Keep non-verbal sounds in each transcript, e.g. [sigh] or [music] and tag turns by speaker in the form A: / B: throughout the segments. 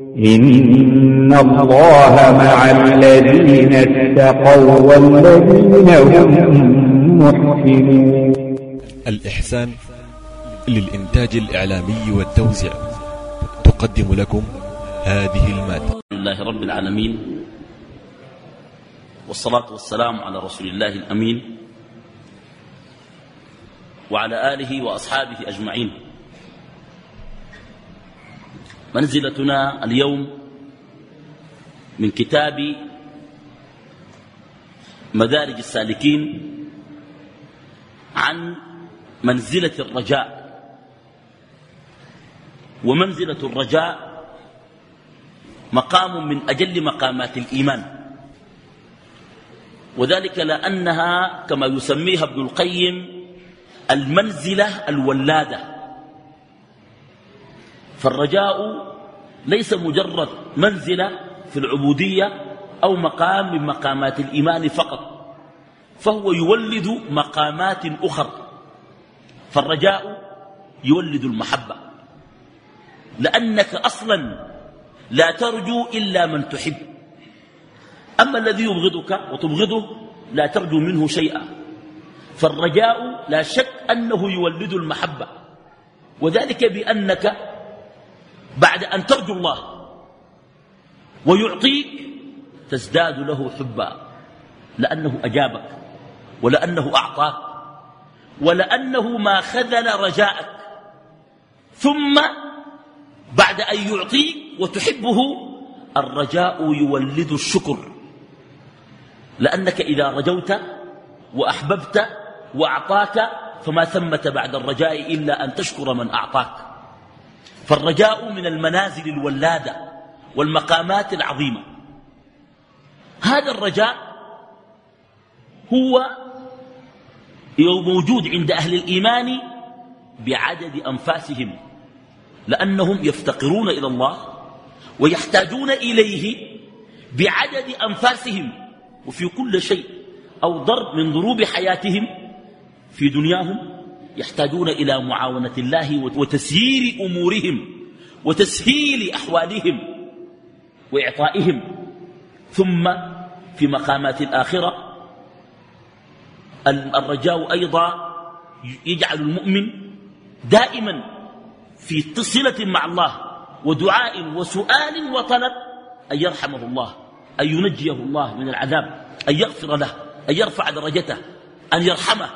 A: إن الله مع الذين اتقوا والذين هم محسنون
B: الإحسان للإنتاج الإعلامي والتوزيع تقدم لكم هذه المادة.
C: الحمد لله رب العالمين والصلاة والسلام على رسول الله الأمين وعلى آله وأصحابه أجمعين. منزلتنا اليوم من كتاب مدارج السالكين عن منزلة الرجاء. ومنزلة الرجاء مقام من أجل مقامات الإيمان. وذلك لأنها كما يسميها ابن القيم المنزلة الولادة. فالرجاء ليس مجرد منزلة في العبودية أو مقام من مقامات الإيمان فقط فهو يولد مقامات أخرى فالرجاء يولد المحبة. لأنك أصلا لا ترجو إلا من تحب. أما الذي يبغضك وتبغضه لا ترجو منه شيئا. فالرجاء لا شك أنه يولد المحبة. وذلك بأنك بعد أن ترجو الله ويعطيك تزداد له حبا لأنه أجابك ولأنه أعطاك ولأنه ما خذل رجاءك. ثم بعد أن يعطيك وتحبه الرجاء يولد الشكر. لأنك إذا رجوت وأحببت وأعطاك فما ثمة بعد الرجاء إلا أن تشكر من أعطاك. فالرجاء من المنازل الولادة والمقامات العظيمة. هذا الرجاء هو موجود عند أهل الإيمان بعدد أنفاسهم لأنهم يفتقرون إلى الله ويحتاجون إليه بعدد أنفاسهم وفي كل شيء أو ضرب من ضروب حياتهم في دنياهم يحتاجون إلى معاونة الله وتسيير أمورهم وتسهيل أحوالهم وإعطائهم. ثم في مقامات الآخرة الرجاء أيضا يجعل المؤمن دائما في صلة مع الله ودعاء وسؤال وطلب أن يرحمه الله أن ينجيه الله من العذاب أن يغفر له أن يرفع درجته أن يرحمه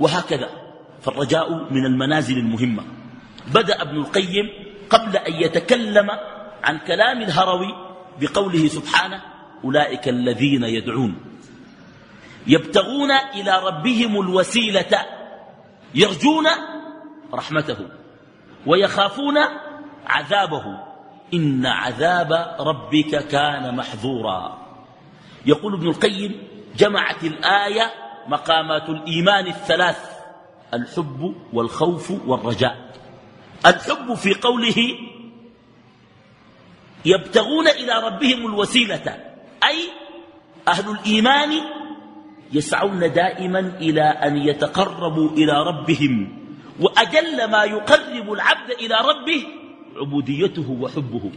C: وهكذا. فالرجاء من المنازل المهمة. بدأ ابن القيم قبل أن يتكلم عن كلام الهروي بقوله سبحانه أولئك الذين يدعون. يبتغون إلى ربهم الوسيلة يرجون رحمته ويخافون عذابه. إن عذاب ربك كان محظورا. يقول ابن القيم جمعت الآية مقامات الإيمان الثلاث. الحب والخوف والرجاء. الحب في قوله يبتغون إلى ربهم الوسيلة أي أهل الإيمان يسعون دائما إلى أن يتقربوا إلى ربهم وأجل ما يقرب العبد إلى ربه عبوديته وحبه.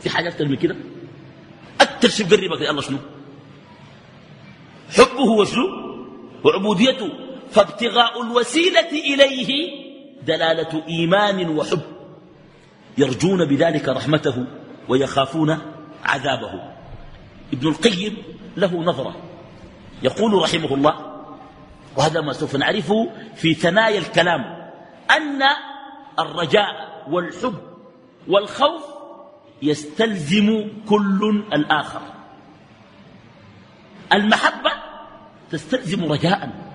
C: في حاجة أكثر من كده؟ أكثر شيء يقربك يا الله شنو؟ حبه وشنو وعبوديته. فابتغاء الوسيلة إليه دلالة إيمان وحب. يرجون بذلك رحمته ويخافون عذابه. ابن القيم له نظرة. يقول رحمه الله وهذا ما سوف نعرفه في ثنايا الكلام أن الرجاء والحب والخوف يستلزم كل الآخر. المحبة تستلزم رجاء.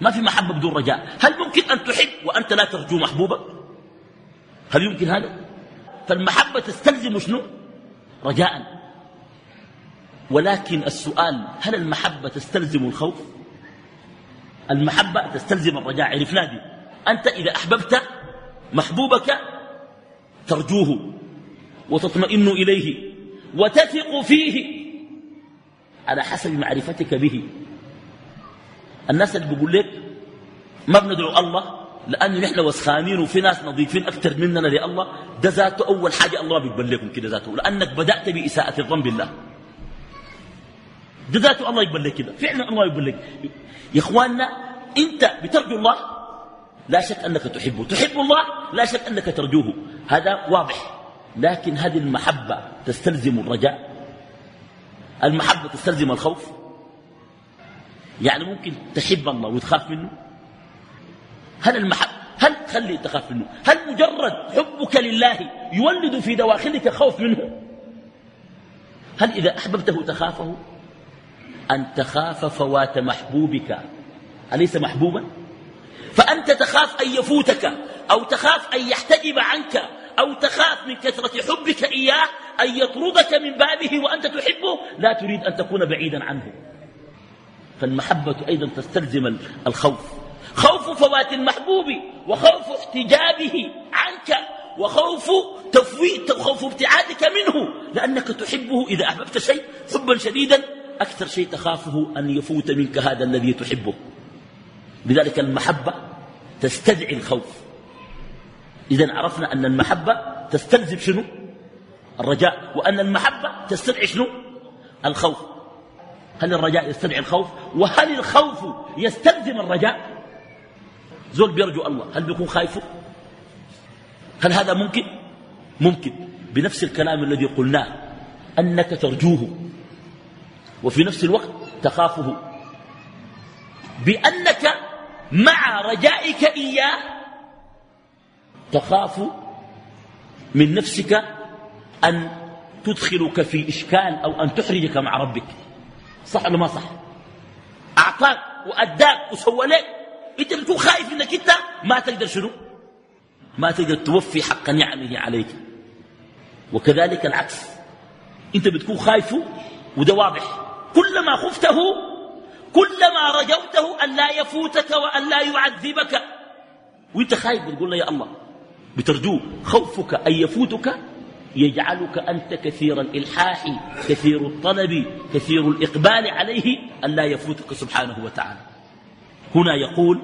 C: ما في محبة بدون رجاء. هل ممكن أن تحب وأنت لا ترجو محبوبك هل يمكن هذا؟ فالمحبة تستلزم شنو؟ رجاء. ولكن السؤال هل المحبة تستلزم الخوف؟ المحبة تستلزم الرجاء. عرفنا دي أنت إذا أحببت محبوبك ترجوه وتطمئن إليه وتثق فيه على حسب معرفتك به. الناس اللي بيقول لك ما بندعو الله لأنه نحن وسخانين وفي ناس نظيفين أكثر مننا لله. ده ذاته أول حاجة الله بيقبل لكم كده ذاته. لأنك بدأت بإساءة الظن بالله. ده ذاته الله يقبل لك كده. فعلا الله يقبل لك. يا إخواننا أنت بترجو الله لا شك أنك تحبه. تحب الله لا شك أنك ترجوه. هذا واضح. لكن هذه المحبة تستلزم الرجاء. المحبة تستلزم الخوف. يعني ممكن تحب الله وتخاف منه؟ هل المحبة هل خلي تخاف منه؟ هل مجرد حبك لله يولد في دواخلك خوف منه؟ هل إذا أحببته تخافه؟ أن تخاف فوات محبوبك. أليس محبوبا؟ فأنت تخاف أن يفوتك أو تخاف أن يحتجب عنك أو تخاف من كثرة حبك إياه أن يطردك من بابه وأنت تحبه. لا تريد أن تكون بعيدا عنه. فالمحبة أيضا تستلزم الخوف. خوف فوات المحبوب وخوف احتجابه عنك وخوف تفويت خوف ابتعادك منه لأنك تحبه إذا أحببت شيء حبا شديدا أكثر شيء تخافه أن يفوت منك هذا الذي تحبه. لذلك المحبة تستدعي الخوف. إذا عرفنا أن المحبة تستلزم شنو؟ الرجاء. وأن المحبة تستدعي شنو؟ الخوف. هل الرجاء يستدعي الخوف؟ وهل الخوف يستلزم الرجاء؟ زول بيرجو الله هل بيكون خايفه؟ هل هذا ممكن؟ ممكن. بنفس الكلام الذي قلناه أنك ترجوه. وفي نفس الوقت تخافه. بأنك مع رجائك إياه تخاف من نفسك أن تدخلك في إشكال أو أن تحرجك مع ربك. صح ولا ما صح؟ أعطاك وأداك وسوى لك أنت بتكون خايف أنك أنت ما تقدر شنو؟ ما تقدر توفي حق نعمه عليك. وكذلك العكس. أنت بتكون خايف وده واضح. كلما خفته كلما رجوته أن لا يفوتك وأن لا يعذبك. وأنت خايف بتقول له يا الله بترجوه خوفك أن يفوتك يجعلك أنت كثير الإلحاح كثير الطلب كثير الإقبال عليه أن لا يفوتك سبحانه وتعالى. هنا يقول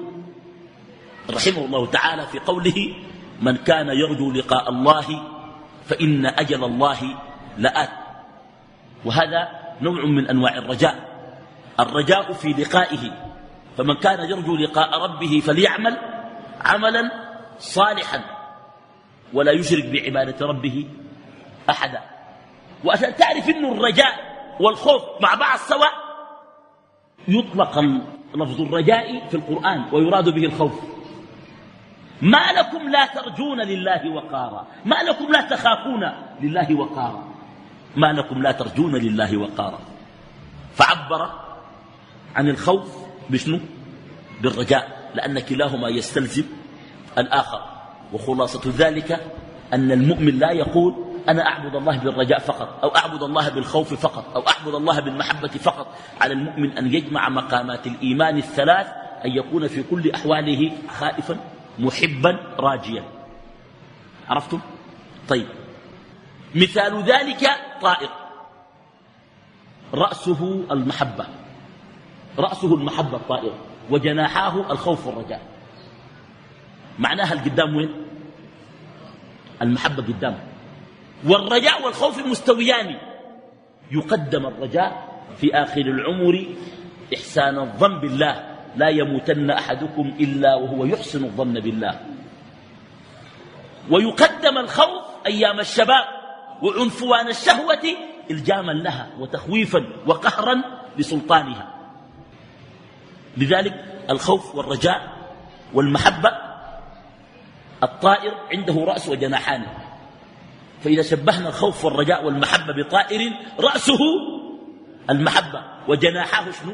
C: رحمه الله تعالى في قوله من كان يرجو لقاء الله فإن أجل الله لآت وهذا نوع من أنواع الرجاء. الرجاء في لقائه فمن كان يرجو لقاء ربه فليعمل عملا صالحا ولا يشرك بعبادة ربه أحدا. وعشان تعرف أن الرجاء والخوف مع بعض سواء يطلق لفظ الرجاء في القرآن ويراد به الخوف. ما لكم لا ترجون لله وقارا. ما لكم لا تخافون لله وقارا. ما لكم لا ترجون لله وقارا. فعبر عن الخوف بشنو؟ بالرجاء. لأن كلاهما يستلزم الآخر. وخلاصة ذلك أن المؤمن لا يقول أنا أعبد الله بالرجاء فقط أو أعبد الله بالخوف فقط أو أعبد الله بالمحبة فقط. على المؤمن أن يجمع مقامات الإيمان الثلاث أن يكون في كل أحواله خائفا محبا راجيا. عرفتم؟ طيب. مثال ذلك طائر. رأسه المحبة. رأسه المحبة الطائر وجناحاه الخوف والرجاء. معناها القدام وين؟ المحبة قدام والرجاء والخوف مستويان يقدم الرجاء في آخر العمر إحسان الظن بالله. لا يموتن أحدكم إلا وهو يحسن الظن بالله. ويقدم الخوف أيام الشباب وعنفوان الشهوة إلجاما لها وتخويفا وقهرا لسلطانها. لذلك الخوف والرجاء والمحبة الطائر عنده رأس وجناحان. فإذا شبهنا الخوف والرجاء والمحبة بطائر رأسه المحبة. وجناحاه شنو؟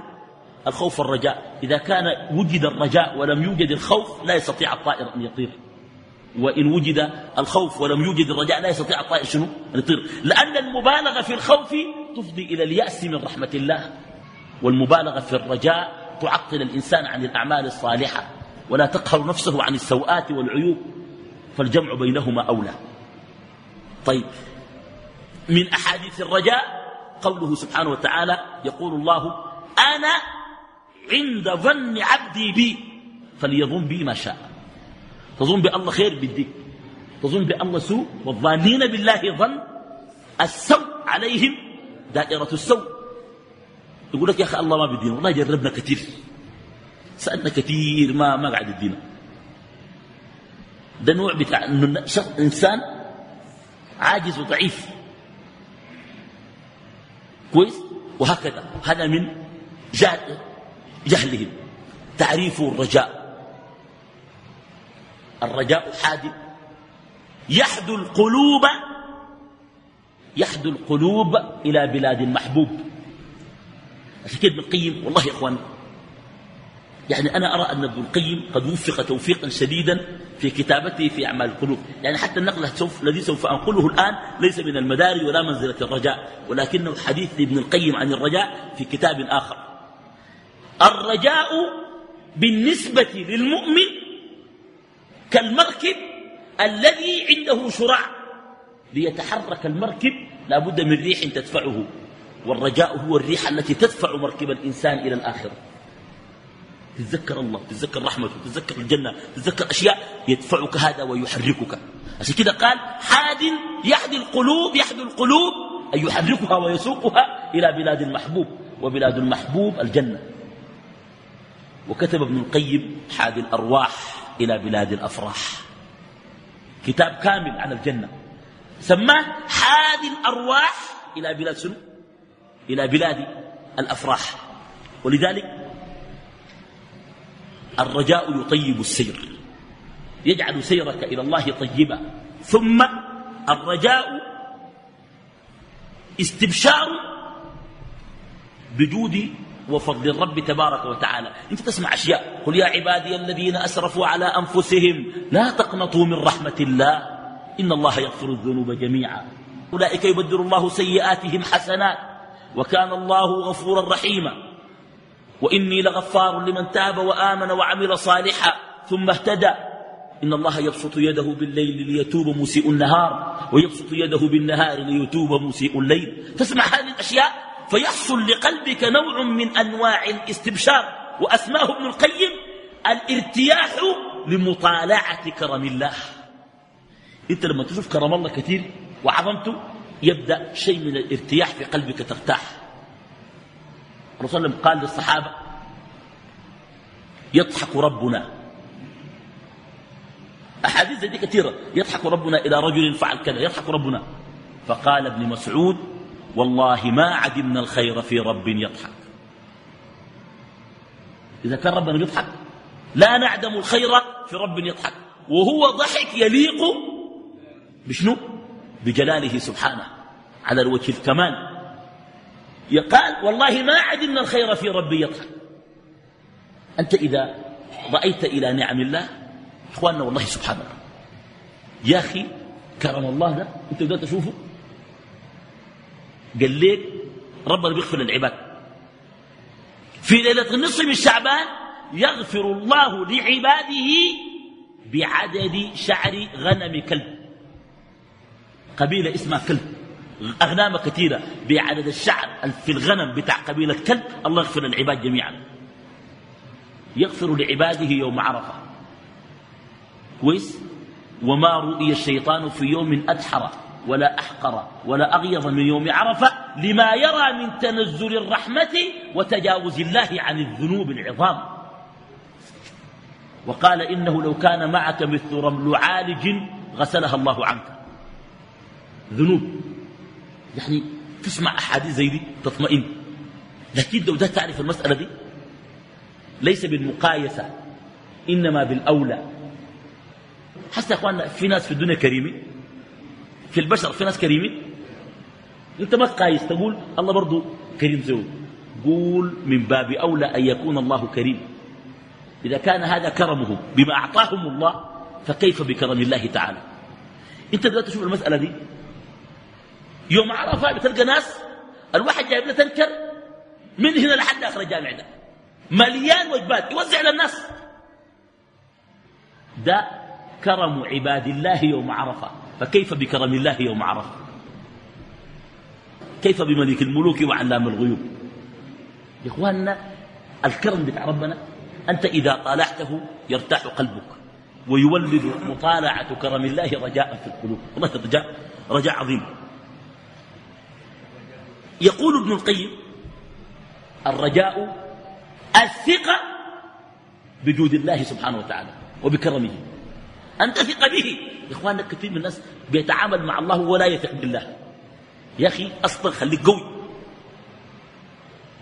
C: الخوف والرجاء. إذا كان وجد الرجاء ولم يوجد الخوف لا يستطيع الطائر أن يطير. وإن وجد الخوف ولم يوجد الرجاء لا يستطيع الطائر شنو؟ أن يطير. لأن المبالغة في الخوف تفضي إلى اليأس من رحمة الله. والمبالغة في الرجاء تعطل الإنسان عن الأعمال الصالحة ولا تقهر نفسه عن السوءات والعيوب. فالجمع بينهما أولى. طيب. من أحاديث الرجاء قوله سبحانه وتعالى يقول الله أنا عند ظن عبدي بي فليظن بي ما شاء. تظن بالله خير بديك تظن بالله سوء والظانين بالله ظن. السوء عليهم دائرة السوء. يقول لك يا أخي الله ما بدينا والله جربنا كثير. سألنا كثير ما ما قاعد يدينا ده نوع بتاع إنه إنسان عاجز وضعيف. كويس؟ وهكذا. هذا من جهلهم. تعريف الرجاء. الرجاء حادم. يحدو القلوب يحدو القلوب إلى بلاد المحبوب عشان كده ابن القيم والله يا اخوان يعني أنا أرى أن ابن القيم قد وفق توفيقا شديدا في كتابته في أعمال القلوب. يعني حتى النقل الذي سوف أنقله الآن ليس من المداري ولا منزلة الرجاء ولكنه حديث لابن القيم عن الرجاء في كتاب آخر. الرجاء بالنسبة للمؤمن كالمركب الذي عنده شراع ليتحرك المركب لا بد من ريح تدفعه والرجاء هو الريح التي تدفع مركب الإنسان إلى الآخرة. تتذكر الله تتذكر رحمته تتذكر الجنة تتذكر أشياء يدفعك هذا ويحركك. عشان كده قال حاد يحدي القلوب يحدي القلوب أن يحركها ويسوقها إلى بلاد المحبوب وبلاد المحبوب الجنة. وكتب ابن القيم حاد الأرواح إلى بلاد الأفراح. كتاب كامل عن الجنة. سماه حاد الأرواح إلى بلاد سنو إلى بلاد الأفراح. ولذلك الرجاء يطيب السير. يجعل سيرك إلى الله طيبا. ثم الرجاء استبشار بجود وفضل الرب تبارك وتعالى. أنت تسمع أشياء. قل يا عبادي الذين أسرفوا على أنفسهم لا تقنطوا من رحمة الله. إن الله يغفر الذنوب جميعا. أولئك يبدل الله سيئاتهم حسنات. وكان الله غفورا رحيما. وإني لغفار لمن تاب وآمن وعمل صالحا ثم اهتدى. إن الله يبسط يده بالليل ليتوب مسيء النهار ويبسط يده بالنهار ليتوب مسيء الليل. تسمع هذه الأشياء؟ فيحصل لقلبك نوع من أنواع الاستبشار. وأسماه ابن القيم الارتياح لمطالعة كرم الله. إنت لما تشوف كرم الله كثير وعظمته يبدأ شيء من الارتياح في قلبك ترتاح. الرسول قال للصحابة يضحك ربنا. أحاديث دي كثيرة يضحك ربنا إلى رجل فعل كذا يضحك ربنا. فقال ابن مسعود والله ما عدمنا الخير في رب يضحك. إذا كان ربنا يضحك لا نعدم الخير في رب يضحك وهو ضحك يليق بشنو؟ بجلاله سبحانه على الوجه الكمال. يقال والله ما عدمنا الخير في ربي يضحك أنت إذا رأيت إلى نعم الله إخواننا والله سبحان الله. يا أخي كرم الله ده أنت بدأت تشوفه؟ قال ليك ربنا بيغفر للعباد. في ليلة النصف من شعبان يغفر الله لعباده بعدد شعر غنم كلب. قبيلة اسمها كلب. أغنام كثيرة بعدد الشعر في الغنم بتاع قبيلة كلب. الله يغفر للعباد جميعا. يغفر لعباده يوم عرفة. كويس؟ وما رؤي الشيطان في يوم أدحر ولا أحقر ولا أغيظ من يوم عرفة لما يرى من تنزل الرحمة وتجاوز الله عن الذنوب العظام. وقال إنه لو كان معك مثل رمل عالج غسلها الله عنك. ذنوب. يعني تسمع أحاديث زي دي تطمئن. لكن لو ده تعرف المسألة دي ليس بالمقايسة إنما بالأولى. حتى يا أخواننا في ناس في الدنيا كريمين في البشر في ناس كريمين أنت ما تقايس تقول الله برضو كريم زود قول من باب أولى أن يكون الله كريم. إذا كان هذا كرمه بما أعطاهم الله فكيف بكرم الله تعالى؟ أنت بدأت تشوف المسألة دي. يوم عرفة بتلقى ناس الواحد جايب له تنكر من هنا لحد آخر الجامع ده. مليان وجبات يوزع للناس. ده كرم عباد الله يوم عرفة. فكيف بكرم الله يوم عرفة؟ كيف بملك الملوك وعلام الغيوب؟ يا إخواننا الكرم بتاع ربنا أنت إذا طالعته يرتاح قلبك ويولد مطالعة كرم الله رجاء في القلوب. والله رجاء رجاء عظيم. يقول ابن القيم الرجاء الثقة بجود الله سبحانه وتعالى وبكرمه. أن تثق به. إخواننا كثير من الناس بيتعامل مع الله ولا يثق بالله. يا أخي أصلا خليك قوي.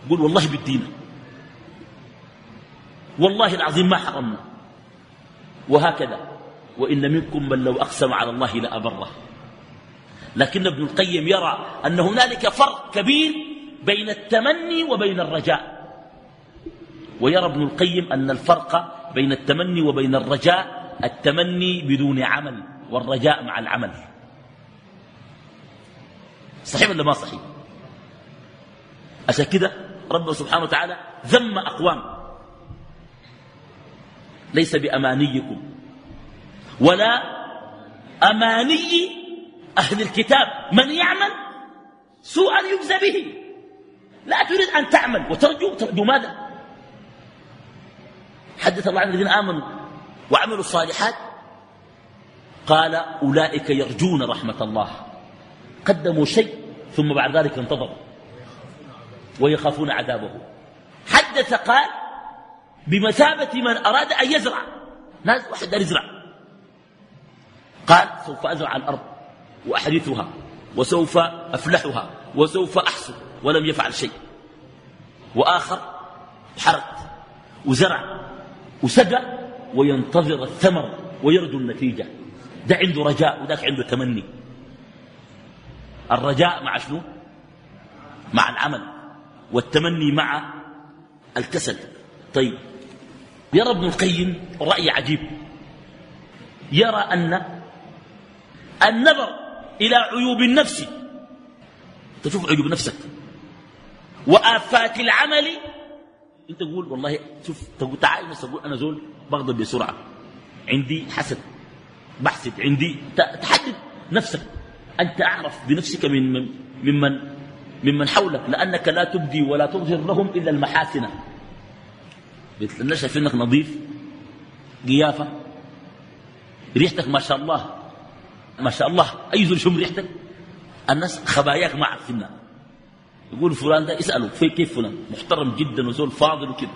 C: قول والله بالدين. والله العظيم ما حرمنا. وهكذا. وإن منكم من لو أقسم على الله لأبره. لكن ابن القيم يرى أن هنالك فرق كبير بين التمني وبين الرجاء. ويرى ابن القيم أن الفرق بين التمني وبين الرجاء التمني بدون عمل والرجاء مع العمل. صحيح ولا ما صحيح؟ عشان كده ربنا سبحانه وتعالى ذم أقوام. ليس بأمانيكم ولا أماني أهل الكتاب من يعمل سوءا يجزى به. لا تريد أن تعمل. وترجو ترجو ماذا؟ حدث الله عن الذين آمنوا وعملوا الصالحات. قال أولئك يرجون رحمة الله. قدموا شيء ثم بعد ذلك انتظروا. ويخافون عذابه. حدث قال بمثابة من أراد أن يزرع. ناس واحد يزرع. قال سوف أزرع الأرض. وأحدثها وسوف أفلحها وسوف أحصد ولم يفعل شيء. وآخر حرق وزرع وسقى وينتظر الثمر ويرجو النتيجة. ده عنده رجاء وذاك عنده تمني. الرجاء مع شنو؟ مع العمل. والتمني مع الكسل. طيب يرى ابن القيم رأي عجيب. يرى أن النظر إلى عيوب النفس. تشوف عيوب نفسك. وآفات العمل. أنت تقول والله شوف تقول تعال تقول أنا زول بغضب بسرعة. عندي حسد. بحسد. عندي تحدد نفسك. أنت أعرف بنفسك من من ممن ممن حولك. لأنك لا تبدي ولا تظهر لهم إلا المحاسن. الناس شايفينك نظيف قيافة. ريحتك ما شاء الله. ما شاء الله أي زول شم ريحتك؟ الناس خباياك ما عارفينها يقول فلان ده اسأله في كيف فلان؟ محترم جدا وزول فاضل وكده.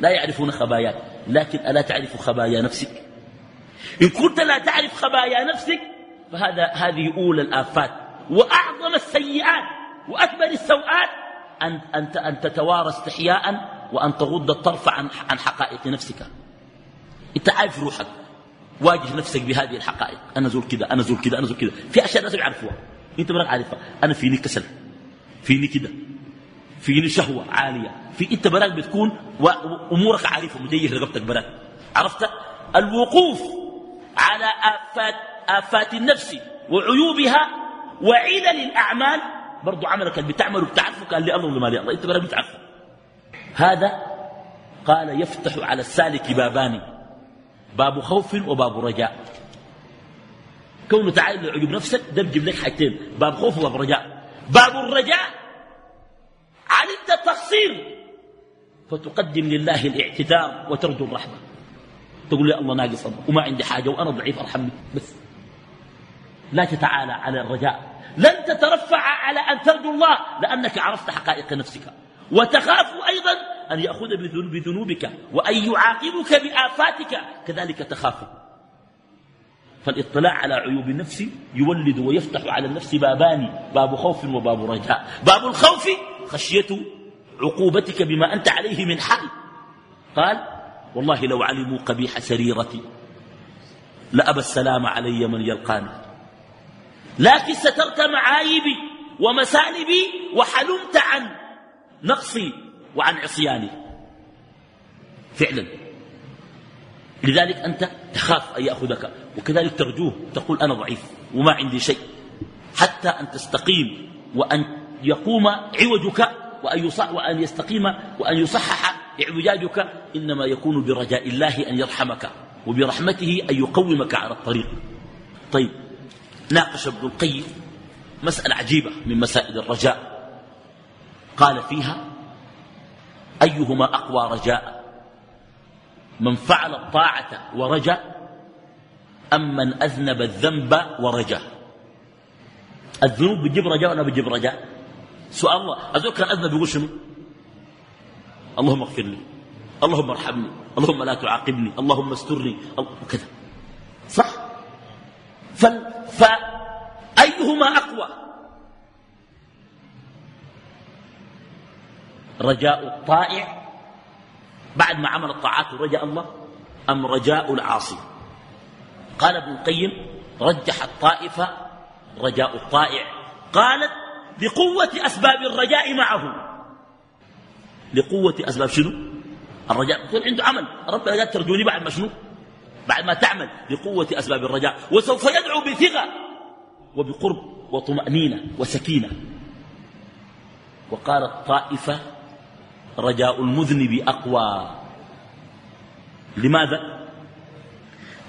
C: لا يعرفون خباياك لكن ألا تعرف خبايا نفسك؟ إن كنت لا تعرف خبايا نفسك فهذا هذه أولى الآفات. وأعظم السيئات وأكبر السوءات أن, أن, أن تتوارى استحياء وأن تغض الطرف عن, عن حقائق نفسك. أنت عارف روحك. واجه نفسك بهذه الحقائق. أنا زول كده أنا زول كده أنا زول كده في أشياء الناس يعرفوها. أنت ما عارفها. أنا فيني كسل. فيني كده فيني شهوة عالية. في أنت براك بتكون وأمورك عارفة. مجيه رقبتك براك. عرفت؟ الوقوف على آفات, آفات النفس وعيوبها وعلل الأعمال برضو عملك اللي بتعمله بتعرفه كان لي الله ولا لي الله. أنت براك بتعرفه. هذا قال يفتح على السالك بابان. باب خوف وباب رجاء. كونه تعالى عيوب نفسك ده بيجيب لك حاجتين باب خوف وباب رجاء. باب الرجاء علمت التقصير فتقدم لله الاعتذار وترجو الرحمة. تقول لي الله ناقص وما عندي حاجة وأنا ضعيف أرحمني. بس. لا تتعالى على الرجاء. لن تترفع على أن ترجو الله لأنك عرفت حقائق نفسك. وتخاف أيضا أن يأخذ بذنوبك وأن يعاقبك بآفاتك. كذلك تخاف فالاطلاع على عيوب النفس يولد ويفتح على النفس بابان باب خوف وباب رجاء. باب الخوف خشية عقوبتك بما أنت عليه من حال قال والله لو علموا قبيح سريرتي لأبى السلام علي من يلقاني. لكن سترت معايبي ومسالبي وحلمت عن نقصي. وعن عصياني. فعلا. لذلك أنت تخاف أن يأخذك وكذلك ترجوه تقول أنا ضعيف وما عندي شيء. حتى أن تستقيم وأن يقوم عوجك وأن, وأن يستقيم وأن يصحح اعوجاجك إنما يكون برجاء الله أن يرحمك وبرحمته أن يقومك على الطريق. طيب ناقش ابن القيم مسألة عجيبة من مسائل الرجاء. قال فيها أيهما أقوى رجاء؟ من فعل الطاعة ورجى أم من أذنب الذنب ورجا؟ الذنوب بتجيب رجاء ولا بتجيب رجاء؟ سؤال الله. أذوك كان أذنب يقول شنو؟ اللهم اغفر لي اللهم ارحمني اللهم لا تعاقبني اللهم استرني وكذا. صح؟ فأيهما أقوى؟ رجاء الطائع بعد ما عمل الطاعات ورجاء الله أم رجاء العاصي؟ قال ابن القيم رجح الطائفة رجاء الطائع. قالت لقوة أسباب الرجاء معه. لقوة أسباب شنو؟ الرجاء. يكون عنده عمل. ربنا قال ترجوني بعد ما شنو؟ بعد ما تعمل. لقوة أسباب الرجاء. وسوف يدعو بثقة وبقرب وطمأنينة وسكينة. وقالت طائفة رجاء المذنب أقوى. لماذا؟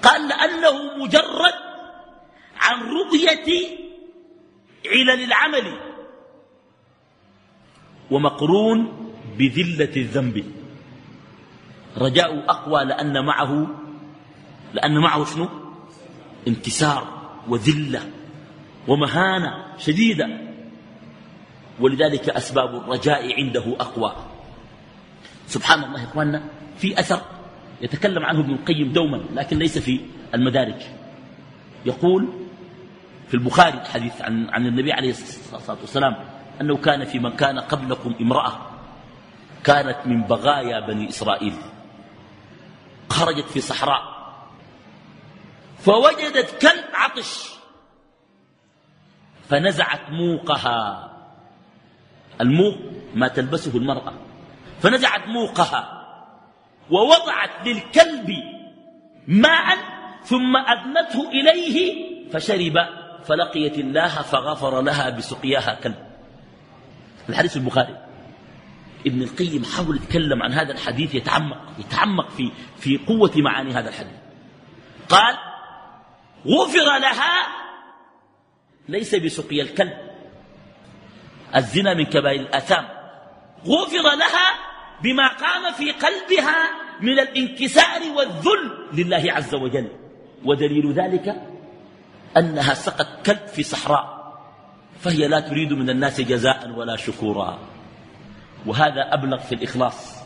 C: قال لأنه مجرد عن رؤية علل العمل ومقرون بذلة الذنب. رجاء أقوى لأن معه لأن معه شنو؟ انكسار وذلة ومهانة شديدة. ولذلك أسباب الرجاء عنده أقوى. سبحان الله يا إخواننا في أثر يتكلم عنه ابن القيم دوما لكن ليس في المدارج يقول في البخاري حديث عن, عن النبي عليه الصلاة والسلام أنه كان في من كان قبلكم امرأة كانت من بغايا بني إسرائيل خرجت في صحراء فوجدت كلب عطش فنزعت موقها. الموق ما تلبسه المرأة. فنزعت موقها ووضعت للكلب ماء ثم أذنته إليه فشرب فلقيت الله فغفر لها بسقياها كلب. الحديث البخاري. ابن القيم حاول يتكلم عن هذا الحديث يتعمق يتعمق في في قوة معاني هذا الحديث. قال غفر لها ليس بسقي الكلب. الزنا من كبائر الآثام. غفر لها بما قام في قلبها من الانكسار والذل لله عز وجل. ودليل ذلك أنها سقت كلب في صحراء فهي لا تريد من الناس جزاء ولا شكورا. وهذا أبلغ في الإخلاص.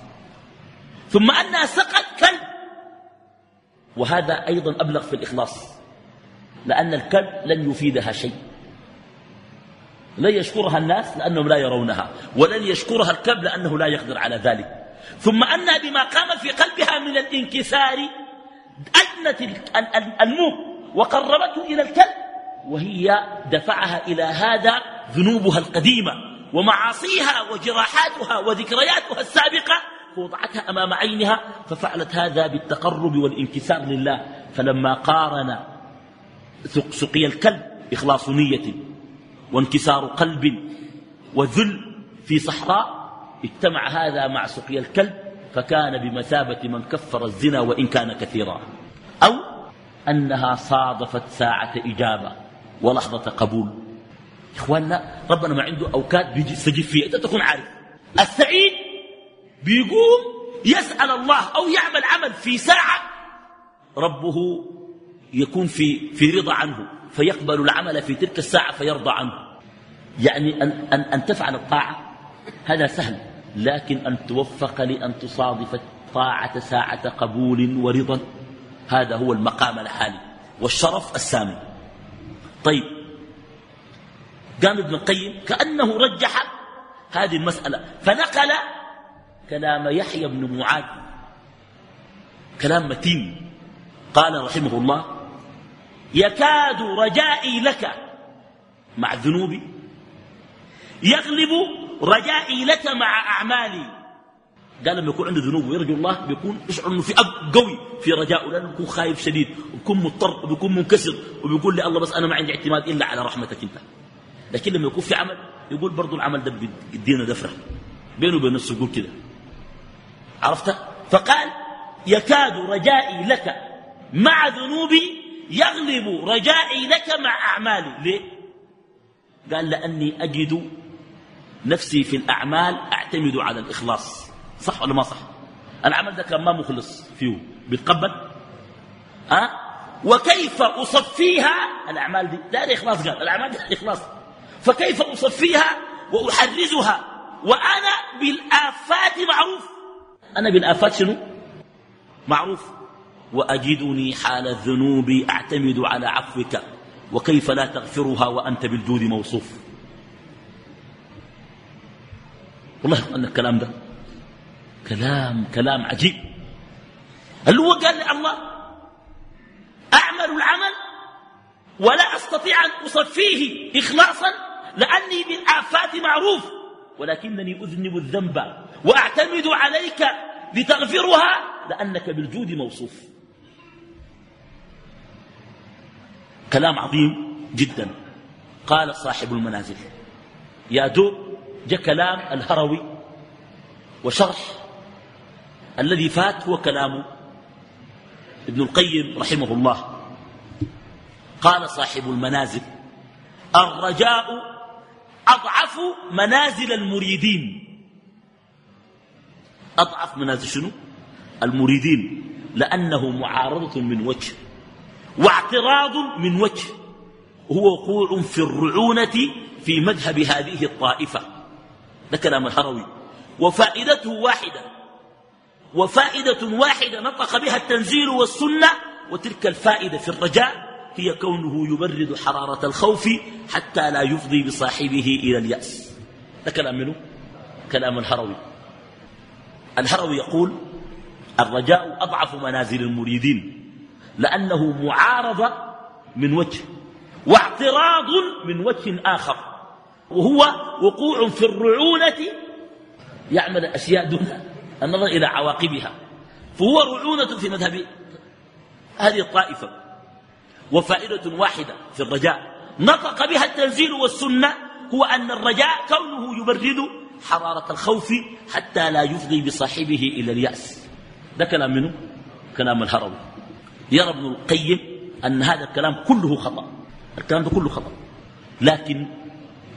C: ثم أنها سقت كلب وهذا أيضا أبلغ في الإخلاص لأن الكلب لن يفيدها شيء. لن يشكرها الناس لأنهم لا يرونها ولن يشكرها الكلب لأنه لا يقدر على ذلك. ثم أنها بما قام في قلبها من الانكسار أدنت الموت وقربته إلى الكلب وهي دفعها إلى هذا ذنوبها القديمة ومعاصيها وجراحاتها وذكرياتها السابقة فوضعتها أمام عينها ففعلت هذا بالتقرب والانكسار لله. فلما قارن سقي الكلب إخلاص نية وانكسار قلب وذل في صحراء اجتمع هذا مع سقي الكلب فكان بمثابة من كفر الزنا وإن كان كثيرا. أو أنها صادفت ساعة إجابة ولحظة قبول. إخواننا ربنا ما عنده أوقات بيجي يستجيب فيها. أنت تكون عارف. السعيد بيقوم يسأل الله أو يعمل عمل في ساعة ربه يكون في, في رضا عنه. فيقبل العمل في تلك الساعة فيرضى عنه. يعني أن, أن, أن تفعل الطاعة هذا سهل. لكن أن توفق لأن تصادف الطاعة ساعة قبول ورضا هذا هو المقام الحالي. والشرف السامي. طيب. قام ابن القيم كأنه رجح هذه المسألة فنقل كلام يحيى بن معاذ كلام متين. قال رحمه الله يكاد رجائي لك مع الذنوب يغلب رجائي لك مع أعمالي. قال لما يكون عنده ذنوب ويرجو الله بيكون يشعر إنه في أب قوي في رجاء لأنه بيكون خايف شديد وبيكون مضطر وبيكون منكسر وبيقول لي الله بس أنا ما عندي اعتماد إلا على رحمتك أنت. لكن لما يكون في عمل يقول برضو العمل ده بيدينا دفرة. بينه وبين نفسه يقول كده. عرفت؟ فقال يكاد رجائي لك مع ذنوبي يغلب رجائي لك مع أعمالي. ليه؟ قال لأني أجد نفسي في الأعمال أعتمد على الإخلاص. صح ولا ما صح؟ العمل ده كان ما مخلص فيه. بيتقبل؟ أه؟ وكيف أصفيها؟ الأعمال دي. لا إخلاص قال. الأعمال دي إخلاص. فكيف أصفيها وأحرزها؟ وأنا بالآفات معروف. أنا بالآفات شنو؟ معروف. وأجدني حال الذنوب أعتمد على عفوك. وكيف لا تغفرها وأنت بالجود موصوف. والله أن الكلام ده. كلام كلام عجيب. هل هو قال الله أعمل العمل ولا أستطيع أن أصفيه إخلاصا؟ لأني بالآفات معروف. ولكنني أذنب الذنب وأعتمد عليك لتغفرها لأنك بالجود موصوف. كلام عظيم جدا. قال صاحب المنازل يا دو جاء كلام الهروي وشرح الذي فات هو كلام ابن القيم رحمه الله. قال صاحب المنازل الرجاء أضعف منازل المريدين. أضعف منازل شنو؟ المريدين لأنه معارضة من وجه واعتراض من وجه هو وقوع في الرعونة في مذهب هذه الطائفة. ده كلام الهروي. وفائدته واحدة وفائدة واحدة نطق بها التنزيل والسنة وتلك الفائدة في الرجاء هي كونه يبرد حرارة الخوف حتى لا يفضي بصاحبه إلى اليأس. ده كلام منه؟ كلام الهروي. الهروي يقول الرجاء أضعف منازل المريدين. لأنه معارضة من وجه واعتراض من وجه آخر. وهو وقوع في الرعونة يعمل أشياء دون النظر إلى عواقبها. فهو رعونة في مذهب هذه الطائفة وفائدة واحدة في الرجاء. نطق بها التنزيل والسنة هو أن الرجاء كونه يبرد حرارة الخوف حتى لا يفضي بصاحبه إلى اليأس. ده كلام منه؟ كلام الهروي يرى ابن القيم أن هذا الكلام كله خطأ. الكلام ده كله خطأ. لكن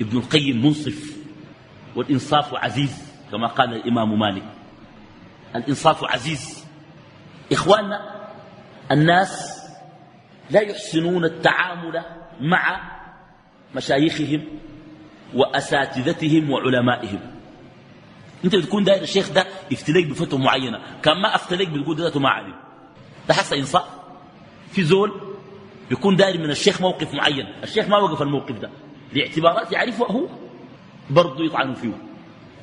C: ابن القيم منصف والإنصاف عزيز كما قال الإمام مالك. الإنصاف عزيز. إخواننا الناس لا يحسنون التعامل مع مشايخهم وأساتذتهم وعلمائهم. أنت بتكون داير الشيخ ده يفتليك بفتوى معينة. كان ما افتليك بتقول ذاته ما علم. ده حصل إنصاف. في زول بيكون داير من الشيخ موقف معين. الشيخ ما وقف الموقف ده. لاعتبارات يعرفها هو. برضه يطعن فيه.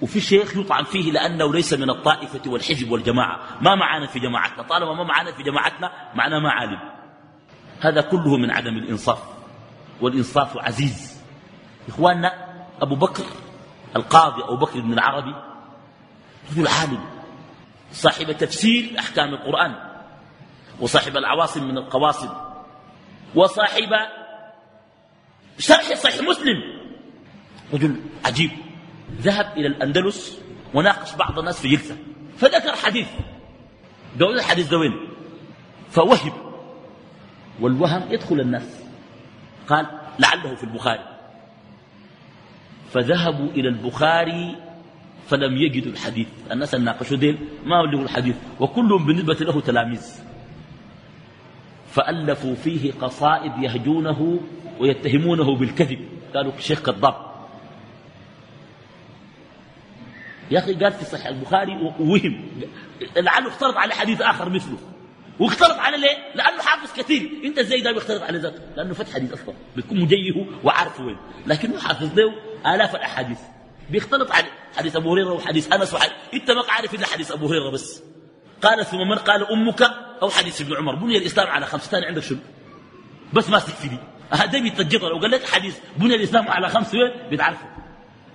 C: وفي شيخ يطعن فيه لأنه ليس من الطائفة والحزب والجماعة. ما معانا في جماعتنا. طالما ما معانا في جماعتنا معناه ما عالم. هذا كله من عدم الإنصاف. والإنصاف عزيز. إخواننا أبو بكر القاضي أبو بكر بن العربي رجل عالم. صاحب تفسير أحكام القرآن. وصاحب العواصم من القواصم وصاحب شرح صحيح مسلم. رجل عجيب. ذهب إلى الأندلس وناقش بعض الناس في جلسة فذكر حديث. قول الحديث ده فوهم. والوهم يدخل الناس. قال لعله في البخاري. فذهبوا إلى البخاري فلم يجدوا الحديث. الناس اللي ناقشوا ديل ما لقوا الحديث. وكلهم بالنسبة له تلاميذ. فألفوا فيه قصائد يهجونه ويتهمونه بالكذب. قالوا الشيخ كذاب. يا أخي قال في صحيح البخاري ووهم. لعله اختلط عليه حديث آخر مثله. واختلط على ليه؟ لأنه حافظ كثير. أنت زي ده بيختلط على ذاته؟ لأنه فتح حديث أصلا. بيكون مجيه وعارف وين. لكنه حافظ له آلاف الأحاديث. بيختلط عليه حديث أبو هريرة وحديث أنس وحديث أنت ما عارف إلا حديث أبو هريرة بس. قال ثم من قال أمك؟ أو حديث ابن عمر بني الإسلام على خمس ثاني عندك شنو؟ بس ماسك في دي هذا بيتجر لو قال لك حديث بني الإسلام على خمس وين؟ بتعرفه.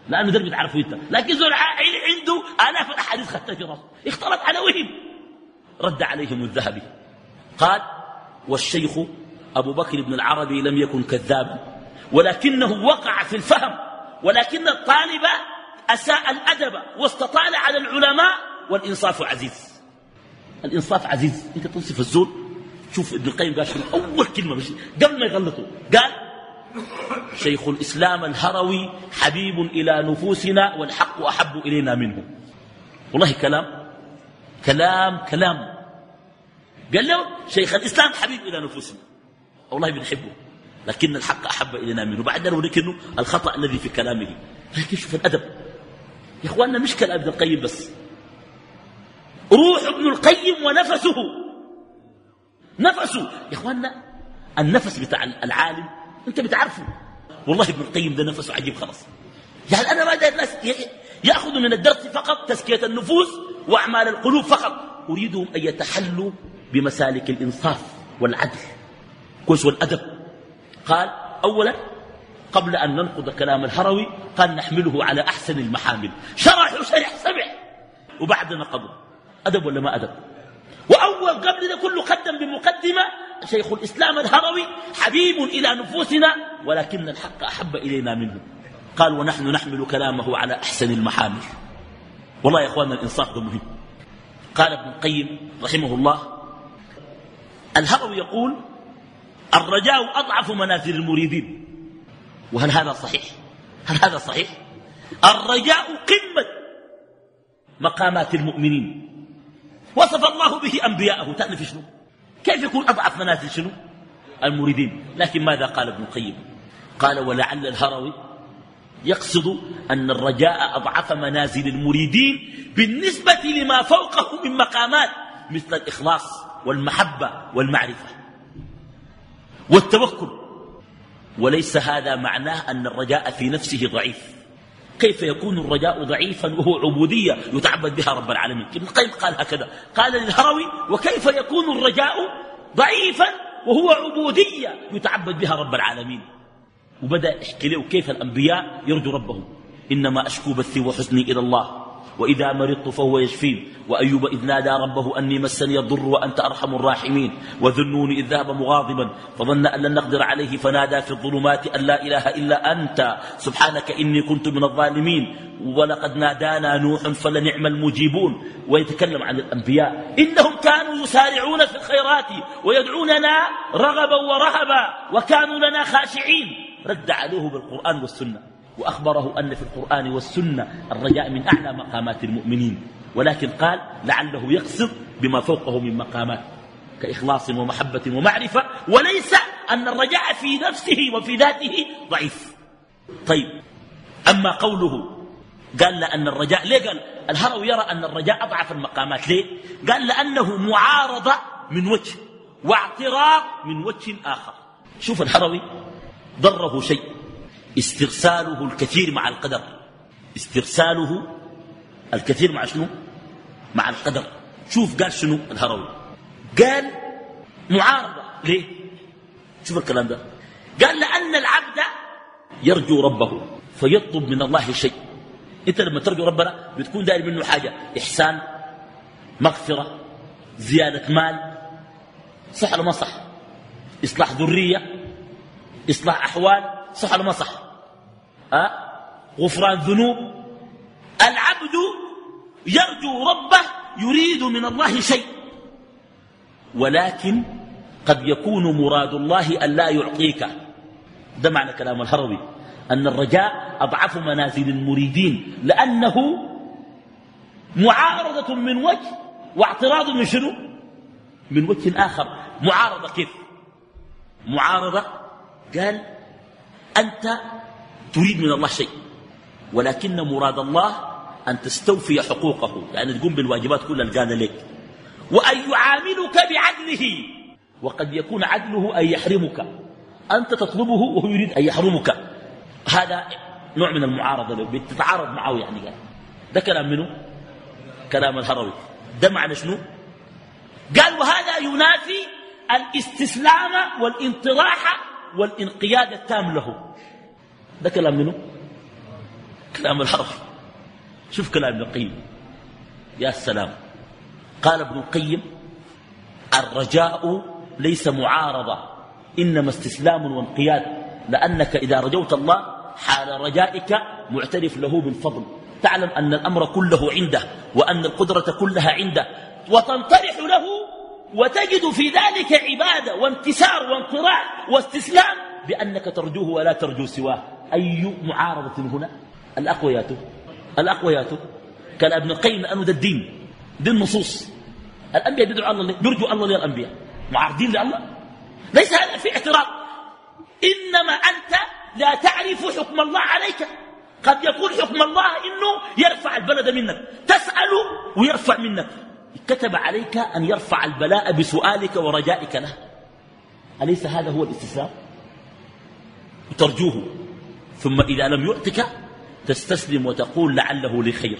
C: لأنه ده بتعرفه أنت. لكن زول عنده آلاف الأحاديث خدتها في راسه. اختلط على وهم. رد عليهم الذهبي. قال والشيخ أبو بكر بن العربي لم يكن كذابا ولكنه وقع في الفهم ولكن الطالب أساء الأدب واستطال على العلماء والإنصاف عزيز. الإنصاف عزيز. أنت تنصف الزول. شوف ابن القيم قال شنو؟ أول كلمة مش قبل ما يغلطوا. قال شيخ الإسلام الهروي حبيب إلى نفوسنا والحق أحب إلينا منه. والله كلام كلام كلام. قال له شيخ الإسلام حبيب إلى نفوسنا. والله بنحبه لكن الحق أحب إلينا منه. بعد نوريك إنه الخطأ الذي في كلامه. لكن شوف الأدب. يا إخواننا مش كلام ابن القيم بس. روح ابن القيم ونفسه. نفسه. يا إخواننا النفس بتاع العالم أنت بتعرفه. والله ابن القيم ده نفسه عجيب خلاص. يعني أنا ما داير الناس يأخذ من الدرس فقط تزكية النفوس وأعمال القلوب فقط. أريدهم أن يتحلوا بمسالك الإنصاف والعدل. كويس والأدب. قال أولا قبل أن ننقض كلام الهروي قال نحمله على أحسن المحامل. شرح وشرح سمع. وبعد نقضه. أدب ولا ما أدب؟ وأول قبل ده كله قدم بمقدمة شيخ الإسلام الهروي حبيب إلى نفوسنا ولكن الحق أحب إلينا منه. قال ونحن نحمل كلامه على أحسن المحامل. والله يا أخواننا الإنصاف مهم. قال ابن القيم رحمه الله الهروي يقول الرجاء أضعف منازل المريدين. وهل هذا صحيح؟ هل هذا صحيح؟ الرجاء قمة مقامات المؤمنين. وصف الله به أنبياءه. في شنو؟ كيف يكون أضعف منازل شنو؟ المريدين. لكن ماذا قال ابن القيم؟ قال ولعل الهروي يقصد أن الرجاء أضعف منازل المريدين بالنسبة لما فوقه من مقامات مثل الإخلاص والمحبة والمعرفة والتوكل. وليس هذا معناه أن الرجاء في نفسه ضعيف. كيف يكون الرجاء ضعيفا وهو عبودية يتعبد بها رب العالمين؟ ابن القيم قال هكذا. قال للهروي وكيف يكون الرجاء ضعيفا وهو عبودية يتعبد بها رب العالمين؟ وبدأ يحكي كيف الأنبياء يرجوا ربهم. إنما أشكو بثي وحزني إلى الله وإذا مرضت فهو يشفين. وأيوب إذ نادى ربه أني مسني الضر وأنت أرحم الراحمين. وذنون إذ ذهب مغاضبا. فظن أن لن نقدر عليه فنادى في الظلمات أن لا إله إلا أنت. سبحانك إني كنت من الظالمين. ولقد نادانا نوح فلنعم المجيبون. ويتكلم عن الأنبياء. إنهم كانوا يسارعون في الخيرات ويدعوننا رغبا ورهبا. وكانوا لنا خاشعين. رد عليه بالقرآن والسنة. وأخبره أن في القرآن والسنة الرجاء من أعلى مقامات المؤمنين. ولكن قال لعله يقصد بما فوقه من مقامات كإخلاص ومحبة ومعرفة وليس أن الرجاء في نفسه وفي ذاته ضعيف. طيب أما قوله قال لأن الرجاء ليه قال؟ الهروي يرى أن الرجاء أضعف المقامات ليه؟ قال لأنه معارضة من وجه واعتراض من وجه آخر. شوف الهروي ضره شيء. استرساله الكثير مع القدر. استرساله الكثير مع شنو؟ مع القدر. شوف قال شنو الهروي قال معارضة. ليه؟ شوف الكلام ده. قال لأن العبد يرجو ربه فيطلب من الله شيء. أنت لما ترجو ربنا بتكون داير منه حاجة. إحسان مغفرة زيادة مال. صح ولا ما صح؟ إصلاح ذرية إصلاح أحوال. صح ولا ما صح؟ غفران ذنوب. العبد يرجو ربه يريد من الله شيء ولكن قد يكون مراد الله أن لا يعطيك. ده معنى كلام الهروي أن الرجاء أضعف منازل المريدين لأنه معارضة من وجه واعتراض من شنو؟ من وجه آخر. معارضة كيف؟ معارضة قال أنت تريد من الله شيء ولكن مراد الله أن تستوفي حقوقه. يعني تقوم بالواجبات كلها اللي قال لك. وأن يعاملك بعدله. وقد يكون عدله أن يحرمك. أنت تطلبه وهو يريد أن يحرمك. هذا نوع من المعارضة بتتعارض معه يعني. ده كلام منه كلام الهروي. ده معنى شنو؟ قال وهذا ينافي الاستسلام والانطراح والانقياد التام له. ده كلام منه كلام الحرف شوف كلام ابن القيم. يا سلام. قال ابن القيم الرجاء ليس معارضة إنما استسلام وانقياد لأنك إذا رجوت الله حال رجائك معترف له بالفضل تعلم أن الأمر كله عنده وأن القدرة كلها عنده. وتنطرح له وتجد في ذلك عبادة وانكسار وانقراع واستسلام بأنك ترجوه ولا ترجو سواه. أي معارضة هنا؟ الأقويات. الأقويات. كان ابن القيم أنه ده الدين. دي النصوص الأنبياء بيدعوا الله بيرجوا الله للأنبياء معارضين لله. ليس هذا في اعتراض. إنما أنت لا تعرف حكم الله عليك. قد يكون حكم الله إنه يرفع البلد منك. تسأل ويرفع منك. كتب عليك أن يرفع البلاء بسؤالك ورجائك له. أليس هذا هو الاستسلام ترجوه. ثم إذا لم يعطك تستسلم وتقول لعله لخير.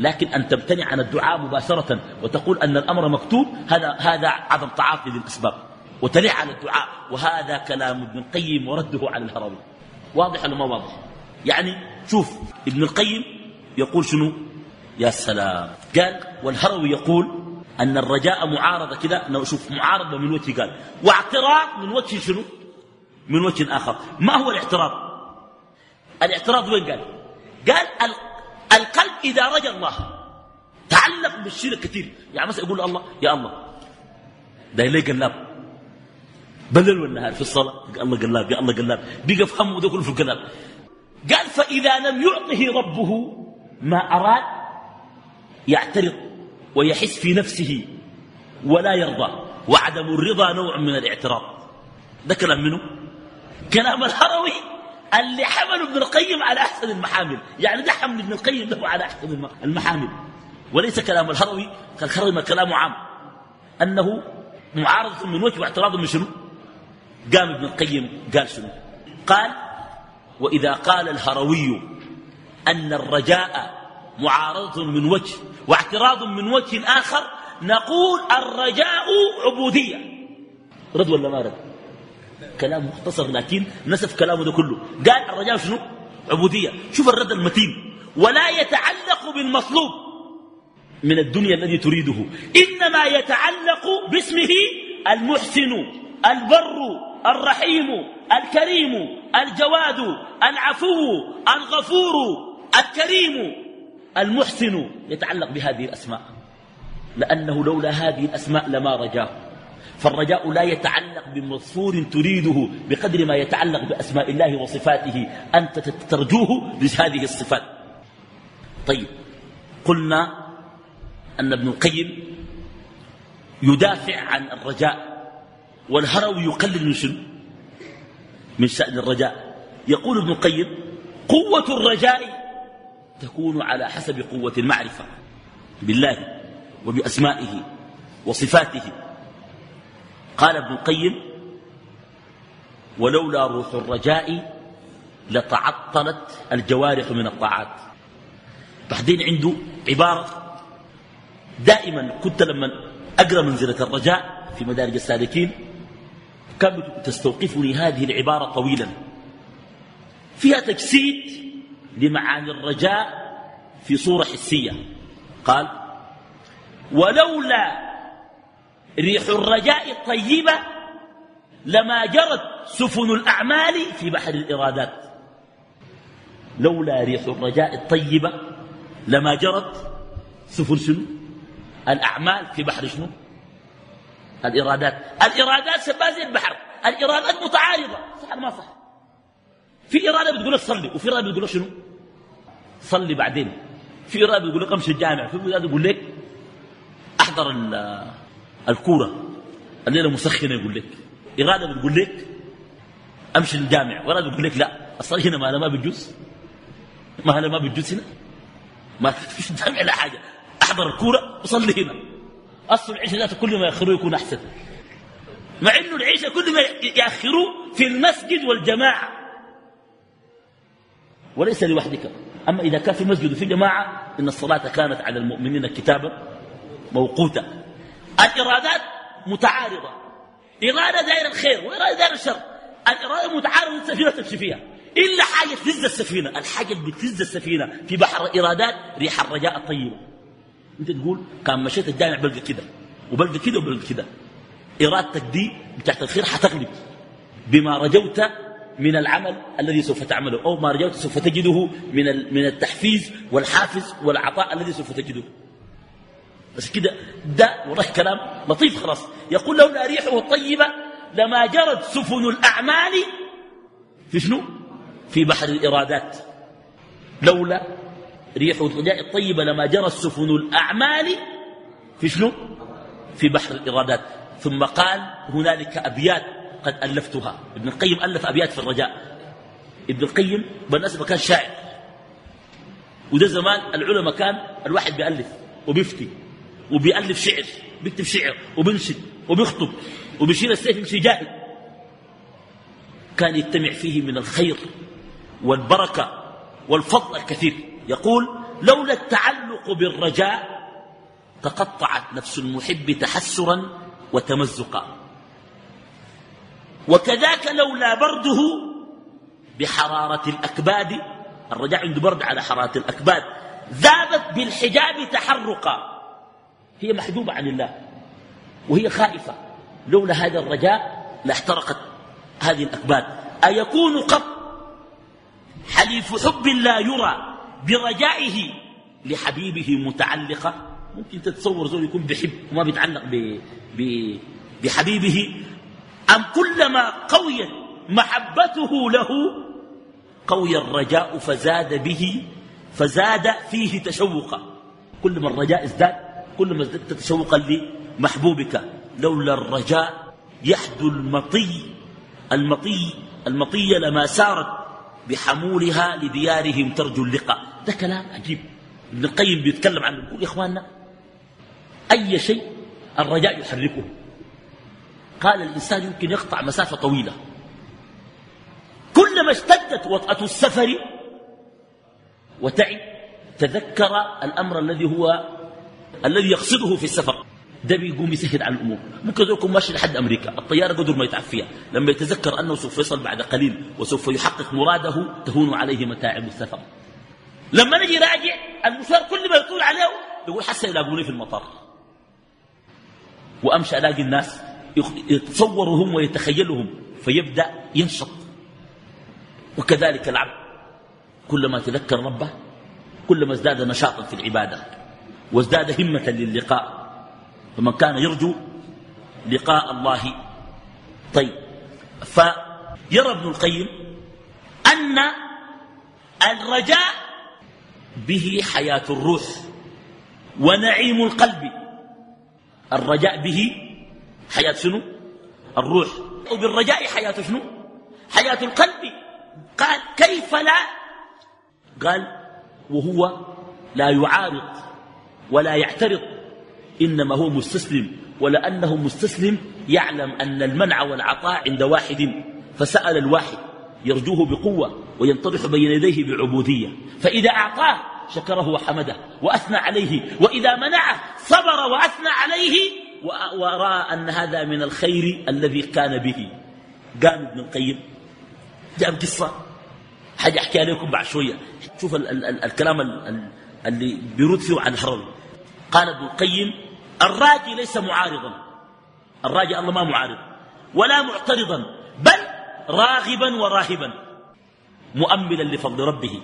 C: لكن أن تمتنع عن الدعاء مباشرة وتقول أن الأمر مكتوب هذا هذا عدم تعاطي للأسباب. وتلع على الدعاء وهذا كلام ابن القيم ورده على الهروي. واضح ولا ما واضح؟ يعني شوف ابن القيم يقول شنو؟ يا سلام. قال والهروي يقول أن الرجاء معارضة كده شوف معارضة من وجه قال. واعتراض من وجه شنو؟ من وجه آخر. ما هو الاعتراض؟ الاعتراض وين قال؟ قال القلب إذا رجى الله. تعلق بالشرك كثير. يعني مثلا يقول الله يا الله. ده ليه قلاب؟ بلل والنهار في الصلاة؟ الله قلاب يا الله قلاب. بقى في همه ده كله في القلاب. قال فإذا لم يعطه ربه ما أراد يعترض ويحس في نفسه ولا يرضى. وعدم الرضا نوع من الاعتراض. ده كلام منه كلام الهروي. اللي حمل ابن القيم على أحسن المحامل. يعني ده حمل ابن القيم له على أحسن المحامل. وليس كلام الهروي الهروي كلامه عام. أنه معارضة من وجه واعتراض من شنو؟ قام ابن القيم قال شنو؟ قال وإذا قال الهروي أن الرجاء معارضة من وجه واعتراض من وجه آخر نقول الرجاء عبودية. رد ولا ما رد؟ كلام مختصر لكن نسف كلامه ده كله. قال الرجاء شنو؟ عبودية. شوف الرد المتين. ولا يتعلق بالمطلوب من الدنيا الذي تريده. إنما يتعلق باسمه المحسن البر الرحيم الكريم الجواد العفو الغفور الكريم. المحسن يتعلق بهذه الأسماء. لأنه لولا هذه الأسماء لما رجاه. فالرجاء لا يتعلق بمصفور تريده بقدر ما يتعلق بأسماء الله وصفاته. أنت ترجوه بهذه الصفات. طيب قلنا أن ابن القيم يدافع عن الرجاء والهروي يقلل من شنو؟ من شأن الرجاء. يقول ابن القيم قوة الرجاء تكون على حسب قوة المعرفة بالله وبأسمائه وصفاته. قال ابن القيم ولولا روح الرجاء لتعطلت الجوارح من الطاعات. بعدين عنده عبارة دائما كنت لما أقرأ منزلة الرجاء في مدارج السالكين كانت تستوقفني هذه العبارة طويلا. فيها تجسيد لمعاني الرجاء في صورة حسية. قال ولولا ريح الرجاء الطيبة لما جرت سفن الأعمال في بحر الإرادات. لولا ريح الرجاء الطيبة لما جرت سفن شنو؟ الأعمال في بحر شنو؟ الإرادات. الإرادات سبازي البحر. الإرادات متعارضة. صح ما صح؟ في إرادة بتقول لك صلي وفي إرادة بتقول لك شنو؟ صلي بعدين. في إرادة بتقول لك امشي الجامع في إرادة بتقول لك أحضر الكورة. الليلة مسخنة يقول لك. إرادة بتقول لك. أمشي الجامع وإرادة بتقول لك لا. أصلا هنا ما ما بتجوز. ما هلا ما بتجوز هنا. ما فيش جامع لا حاجة. أحضر الكورة وصلي هنا. أصل العيشة ذاته كل ما يأخروه يكون أحسن. مع إنه العيشة كل ما يأخروه في المسجد والجماعة. وليس لوحدك. أما إذا كان في مسجد وفي جماعة إن الصلاة كانت على المؤمنين كتابا موقوتا. الإرادات متعارضة. إرادة دائرة الخير وإرادة دائرة الشر. الإرادة متعارضة السفينة تمشي فيها. إلا حاجة تهز السفينة. الحاجة اللي بتهز السفينة في بحر الإرادات ريح الرجاء الطيبة. أنت تقول كان مشيت الجامع بلقى كده وبلقى كده وبلقى كده. إرادتك دي بتاعت الخير حتغلب. بما رجوت من العمل الذي سوف تعمله أو ما رجوت سوف تجده من من التحفيز والحافز والعطاء الذي سوف تجده. بس كده ده والله كلام لطيف خلاص. يقول لولا ريحه الطيبة لما جرت سفن الأعمال في شنو؟ في بحر الإرادات. لولا ريح الرجاء الطيبة لما جرت سفن الأعمال في شنو؟ في بحر الإرادات. ثم قال هنالك أبيات قد ألفتها. ابن القيم ألف أبيات في الرجاء. ابن القيم بالنسبة كان شاعر. وده زمان العلماء كان الواحد بيألف وبيفتي. وبيألف شعر بيكتب شعر وبينشد وبيخطب وبيشيل السيف يمشي جاهد كان يجتمع فيه من الخير والبركة والفضل الكثير. يقول لولا التعلق بالرجاء تقطعت نفس المحب تحسرا وتمزقا. وكذاك لولا برده بحرارة الأكباد. الرجاء عنده برد على حرارة الأكباد. ذابت بالحجاب تحرقا. هي محجوبة عن الله وهي خائفة. لولا هذا الرجاء لاحترقت هذه الأكباد. أيكون قط حليف حب لا يرى برجائه لحبيبه متعلقة؟ ممكن تتصور زول يكون بحب وما بيتعلق ب... ب... بحبيبه. أم كلما قويت محبته له قوي الرجاء فزاد به فزاد فيه تشوقا. كل ما الرجاء ازداد كل ما ازددت تشوقا لمحبوبك لولا الرجاء يحدو المطي. المطي المطية لما سارت بحمولها لديارهم ترجو اللقاء. ده كلام عجيب. ابن القيم بيتكلم عنه يقول يا إخواننا أي شيء الرجاء يحركه. قال الإنسان يمكن يقطع مسافة طويلة. كلما اشتدت وطأة السفر وتعب تذكر الأمر الذي هو الذي يقصده في السفر. ده بيقوم يسهل على الأمور. ممكن يكون ماشي لحد أمريكا. الطيارة قدر ما يتعب فيها لما يتذكر أنه سوف يصل بعد قليل وسوف يحقق مراده تهون عليه متاعب السفر. لما نجي راجع المشوار كل ما يطول عليه يقول حسن يلاقوني في المطار. وأمشي ألاقي الناس يتصورهم ويتخيلهم فيبدأ ينشط. وكذلك العبد. كلما تذكر ربه كلما ازداد نشاطا في العبادة. وازداد همة للقاء. فمن كان يرجو لقاء الله. طيب. فيرى ابن القيم أن الرجاء به حياة الروح ونعيم القلب. الرجاء به حياة شنو؟ الروح. وبالرجاء حياة شنو؟ حياة القلب. قال كيف لا؟ قال وهو لا يعارض. ولا يعترض إنما هو مستسلم ولأنه مستسلم يعلم أن المنع والعطاء عند واحد فسأل الواحد يرجوه بقوة وينطرح بين يديه بعبودية فإذا أعطاه شكره وحمده وأثنى عليه وإذا منعه صبر وأثنى عليه ورأى أن هذا من الخير الذي كان به. قام ابن القيم جاب قصة حاجة أحكيها لكم بعد شوية. شوف ال ال ال الكلام ال اللي بيرد فيه عن الحرم. قال ابن القيم الراجي ليس معارضا. الراجي الله ما معارض. ولا معترضا بل راغبا وراهبا. مؤملا لفضل ربه.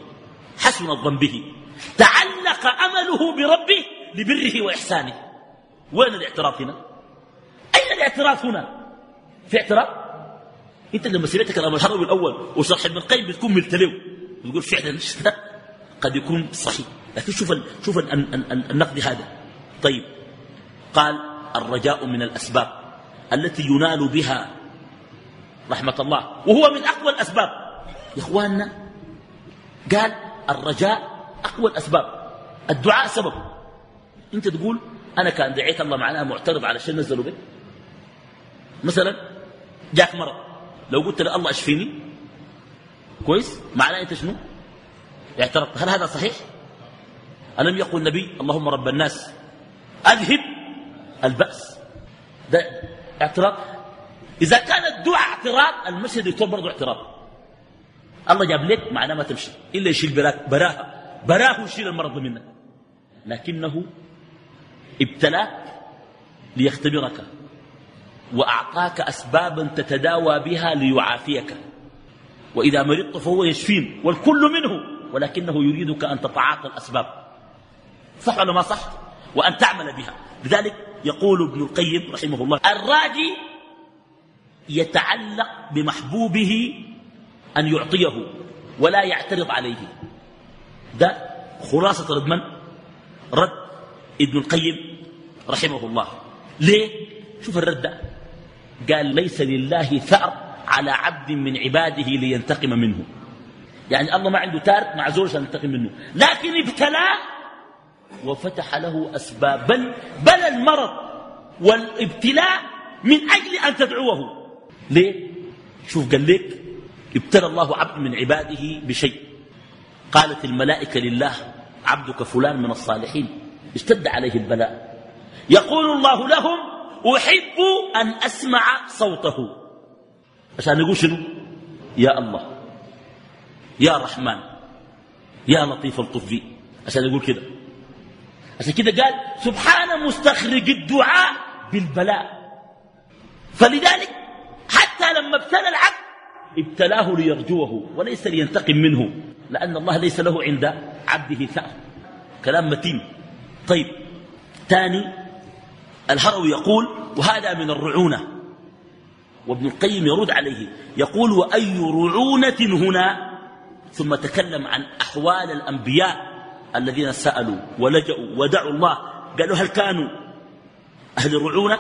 C: حسن الظن به. تعلق أمله بربه لبره وإحسانه. وين الاعتراف هنا؟ أين الاعتراف هنا؟ في اعتراف؟ أنت لما سمعت كلام الحرب الأول وشرح ابن القيم بتكون ملتلو. بتقول فعلا [laughs] قد يكون صحيح. لكن شوف ال شوف ال ال ال النقد هذا. طيب. قال الرجاء من الأسباب التي ينال بها رحمة الله وهو من أقوى الأسباب. يا إخواننا قال الرجاء أقوى الأسباب. الدعاء سبب. أنت تقول أنا كان دعيت الله معناها معترض على الشيء نزلوا به؟ مثلا جاك مرض. لو قلت له الله اشفيني كويس. معناه أنت شنو؟ اعترضت. هل هذا صحيح؟ ألم يقل النبي اللهم رب الناس؟ أذهب البأس. ده اعتراض. إذا كان الدعاء اعتراض المشهد يكون برضه اعتراض. الله جاب لك معناه ما تمشي. إلا يشيل براك براها. براه يشيل المرض منك لكنه ابتلاك ليختبرك وأعطاك أسبابا تتداوى بها ليعافيك. وإذا مرضت فهو يشفين والكل منه ولكنه يريدك أن تتعاطى الأسباب. صح ولا ما صح؟ وأن تعمل بها. لذلك يقول ابن القيم رحمه الله الراجي يتعلق بمحبوبه أن يعطيه ولا يعترض عليه. ده خلاصة رد من؟ رد ابن القيم رحمه الله. ليه؟ شوف الرد قال ليس لله ثأر على عبد من عباده لينتقم منه. يعني الله ما عنده تارك مع زول عشان ينتقم منه. لكن ابتلاه وفتح له أسباب بل, بل المرض والابتلاء من أجل أن تدعوه. ليه؟ شوف قال لك ابتلى الله عبد من عباده بشيء. قالت الملائكة لله عبدك فلان من الصالحين. اشتد عليه البلاء. يقول الله لهم أحب أن أسمع صوته. عشان يقول شنو؟ يا الله يا رحمن يا لطيف الطفي عشان يقول كده. عشان كده قال سبحان مستخرج الدعاء بالبلاء. فلذلك حتى لما ابتلى العبد ابتلاه ليرجوه وليس لينتقم منه لأن الله ليس له عند عبده ثأر. كلام متين. طيب ثاني الهروي يقول وهذا من الرعونة. وابن القيم يرد عليه يقول وأي رعونة هنا؟ ثم تكلم عن أحوال الأنبياء الذين سألوا ولجأوا ودعوا الله قالوا هل كانوا أهل الرعونة؟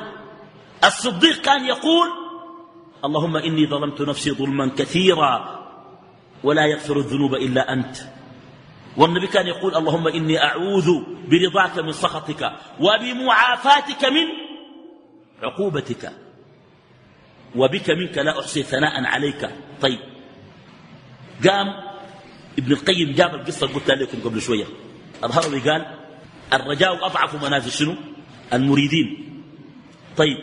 C: الصديق كان يقول اللهم إني ظلمت نفسي ظلما كثيرا ولا يغفر الذنوب إلا أنت. والنبي كان يقول اللهم إني أعوذ برضاك من سخطك وبمعافاتك من عقوبتك وبك منك لا أحصي ثناء عليك. طيب. قام ابن القيم جاب القصة قلت لكم قبل شوية. الهروي قال الرجاء أضعف منازل شنو؟ المريدين. طيب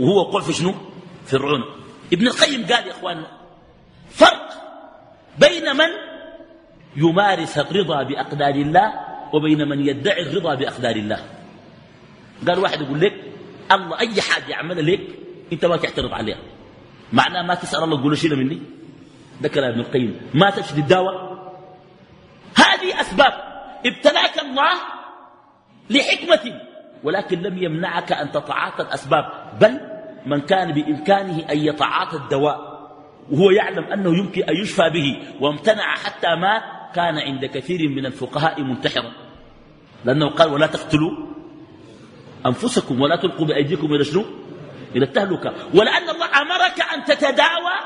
C: وهو وقع في شنو؟ في الرعون ابن القيم قال يا اخواننا فرق بين من يمارس الرضا بأقدار الله وبين من يدعي الرضا بأقدار الله. قال واحد يقول لك الله أي حاجة يعملها لك أنت ما تعترض عليها معناه ما تسأل الله تقول شيله مني؟ كلام ابن القيم. ما تشفي الدواء؟ هذه أسباب. ابتلاك الله لحكمة ولكن لم يمنعك أن تتعاطى الأسباب بل من كان بإمكانه أن يتعاطى الدواء وهو يعلم أنه يمكن أن يشفى به وامتنع حتى مات كان عند كثير من الفقهاء منتحرا. لأنه قال ولا تقتلوا أنفسكم ولا تلقوا بأيديكم إلى شنو؟ إلى التهلكة. ولأن الله أمرك أن تتداوى.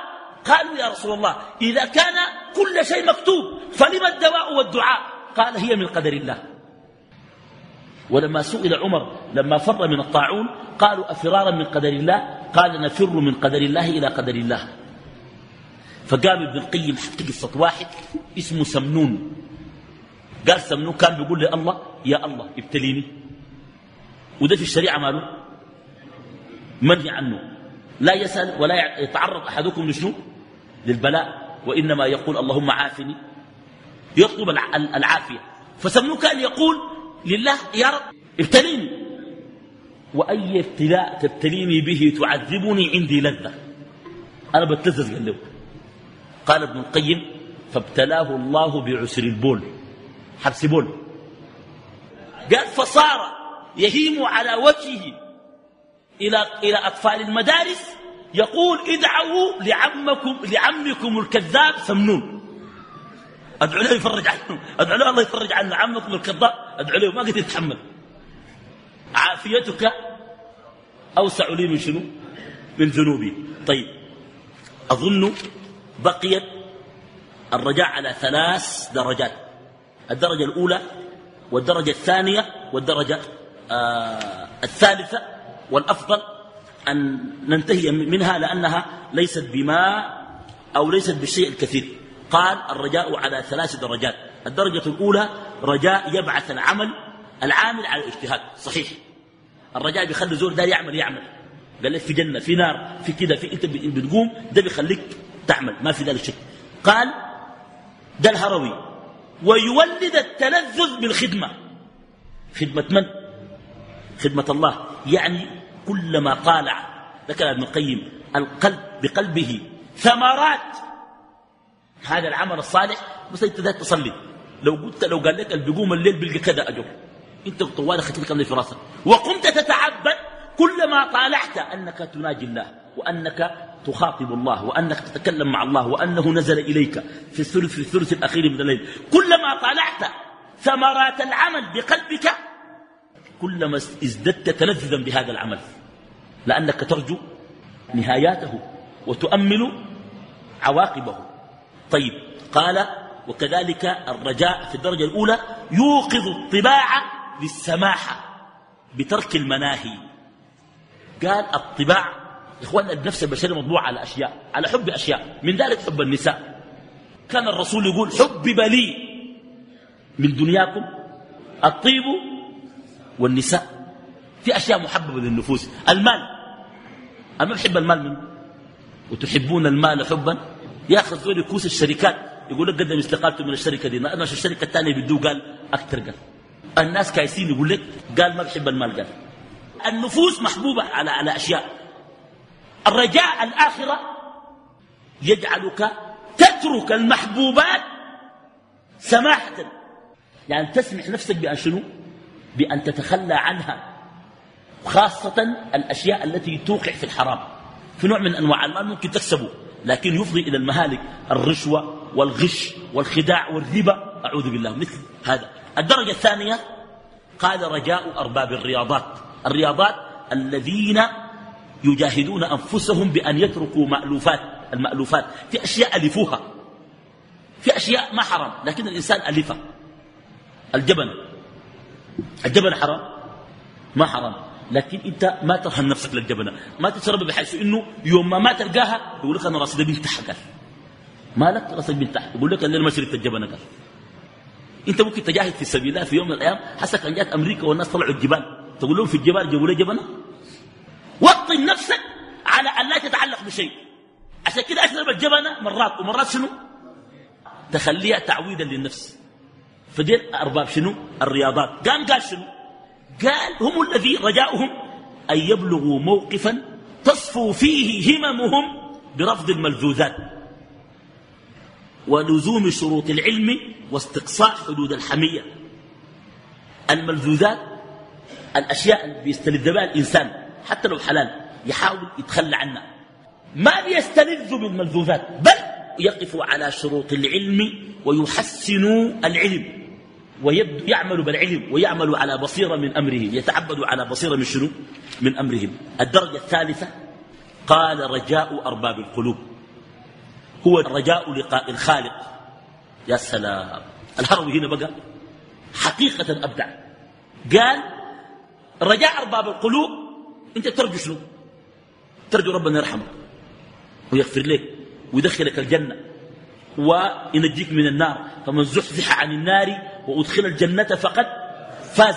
C: قالوا يا رسول الله إذا كان كل شيء مكتوب فلما الدواء والدعاء؟ قال هي من قدر الله. ولما سئل عمر لما فر من الطاعون قالوا أفرارا من قدر الله؟ قال نفر من قدر الله إلى قدر الله. فقام ابن القيم حتى قصة واحد اسمه سمنون. قال سمنون كان بيقول لي الله يا الله ابتليني. وده في الشريعة ماله؟ منهي عنه. لا يسأل ولا يتعرض أحدكم لشنو؟ للبلاء. وإنما يقول اللهم عافني. يطلب العافية. فسمنون كان يقول لله يا رب ابتليني. وأي ابتلاء تبتليني به تعذبني عندي لذة. أنا بتلذذ قال له. قال ابن القيم فابتلاه الله بعسر البول. حبس بول. قال فصار يهيم على وجهه إلى, إلى أطفال المدارس يقول ادعوا لعمكم, لعمكم الكذاب سمنون. ادعوا له يفرج عنه. ادعوا له الله يفرج عنه. عمكم الكذاب ادعوا له. ما قدر يتحمل. عافيتك أوسع لي من شنو؟ من ذنوبي. طيب. أظن بقيت الرجاء على ثلاث درجات. الدرجة الأولى والدرجة الثانية والدرجة آه الثالثة. والأفضل أن ننتهي منها لأنها ليست بماء أو ليست بالشيء الكثير قال الرجاء على ثلاث درجات. الدرجة الأولى رجاء يبعث العمل العامل على الاجتهاد. صحيح. الرجاء بيخلي زول دار يعمل يعمل. قال لك في جنة في نار في كده في انت بتقوم ده بيخليك تعمل. ما في ذلك شيء. قال ده الهروي. ويولد التلذذ بالخدمة. خدمة من؟ خدمة الله. يعني كلما طالع. ذكر ابن القيم القلب بقلبه ثمرات. هذا العمل الصالح بس أنت تصلي. لو قلت لو قال لك اللي بيقوم الليل بيلقى كذا أجر. أنت طوال اخذت لك في راسك وقمت تتعبد كلما طالعت أنك تناجي الله وأنك تخاطب الله وأنك تتكلم مع الله وأنه نزل إليك في الثلث في الثلث الأخير من الليل. كلما طالعت ثمرات العمل بقلبك كلما ازددت تلذذا بهذا العمل. لأنك ترجو نهاياته وتؤمل عواقبه. طيب قال وكذلك الرجاء في الدرجة الأولى يوقظ الطباع للسماحة بترك المناهي. قال الطباع إخوان النفس البشري مطبوع على أشياء على حب أشياء من ذلك حب النساء. كان الرسول يقول حبب لي من دنياكم الطيب والنساء. في أشياء محببة للنفوس. المال. أنا بحب المال منه وتحبون المال حبا؟ ياخذ ذول كوس الشركات يقول لك قدم استقالته من الشركة دي ما الشركة الثانية بده قال أكثر قال. الناس كايسين يقول لك قال ما بحب المال قال. النفوس محبوبة على على أشياء. الرجاء الآخرة يجعلك تترك المحبوبات سماحة. يعني تسمح نفسك بأن شنو؟ بأن تتخلى عنها خاصة الأشياء التي توقع في الحرام. في نوع من أنواع المال ممكن تكسبه. لكن يفضي إلى المهالك الرشوة والغش والخداع والربا. أعوذ بالله مثل هذا. الدرجة الثانية قال رجاء أرباب الرياضات. الرياضات الذين يجاهدون أنفسهم بأن يتركوا مألوفات المألوفات. في أشياء ألفوها. في أشياء ما حرام لكن الإنسان ألفها. الجبن. الجبن حرام؟ ما حرام. لكن انت ما ترهن نفسك للجبنة ما تشرب بحيث انه يوم ما ما تلقاها يقول لك أنا راسي ده بنت قال. ما لك راسك بنت يقول لك الليل ما شربت الجبنة قال. انت ممكن تجاهد في سبيل الله في يوم من الأيام. حسب كان جات أمريكا والناس طلعوا الجبال. تقول لهم في الجبال جابوا لي جبنة؟ وطن نفسك على أن لا تتعلق بشيء. عشان كده أشرب الجبنة مرات. ومرات شنو؟ تخليها تعويدا للنفس. فدير أرباب شنو؟ الرياضات. قام قال شنو؟ قال هم الذي رجاؤهم أن يبلغوا موقفا تصفو فيه هممهم برفض الملذوذات ولزوم شروط العلم واستقصاء حدود الحمية. الملذوذات الأشياء اللي بيستلذ بها الإنسان حتى لو حلال يحاول يتخلى عنها. ما بيستلذ بالملذوذات بل يقف على شروط العلم ويحسن العلم. ويعمل بالعلم ويعمل على بصيرة من أمره يتعبد على بصيرة من شنو؟ من أمرهم. الدرجة الثالثة قال رجاء أرباب القلوب. هو رجاء لقاء الخالق. يا سلام. الهروي هنا بقى حقيقة أبدع. قال رجاء أرباب القلوب أنت ترجو شنو؟ ترجو ربنا يرحمك ويغفر لك ويدخلك الجنة. وينجيك من النار. فمن زحزح عن النار وأدخل الجنة فقد فاز.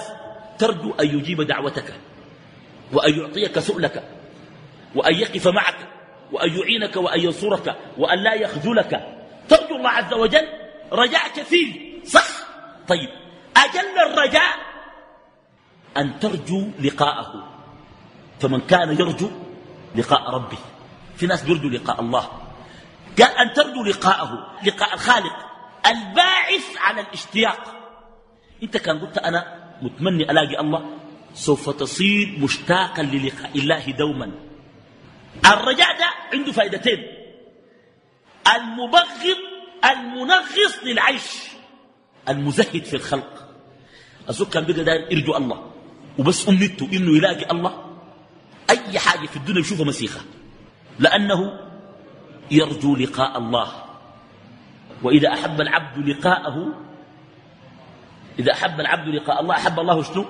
C: ترجو أن يجيب دعوتك وأن يعطيك سؤلك وأن يقف معك وأن يعينك وأن ينصرك وأن لا يخذلك. ترجو الله عز وجل رجاء كثير. صح؟ طيب. أجل الرجاء أن ترجو لقاءه. فمن كان يرجو لقاء ربه. في ناس بيرجو لقاء الله. قال أن ترجو لقاءه لقاء الخالق. الباعث على الاشتياق. إنت كان قلت أنا متمني ألاقي الله. سوف تصير مشتاقا للقاء الله دوما. الرجاء ده عنده فائدتين. المبغض المنغص للعيش. المزهد في الخلق. الزوج كان بقى داير يرجو الله. وبس امنته إنه يلاقي الله. أي حاجة في الدنيا يشوفها مسيخه لأنه يرجو لقاء الله. وإذا أحب العبد لقاءه إذا أحب العبد لقاء الله أحب الله شنو؟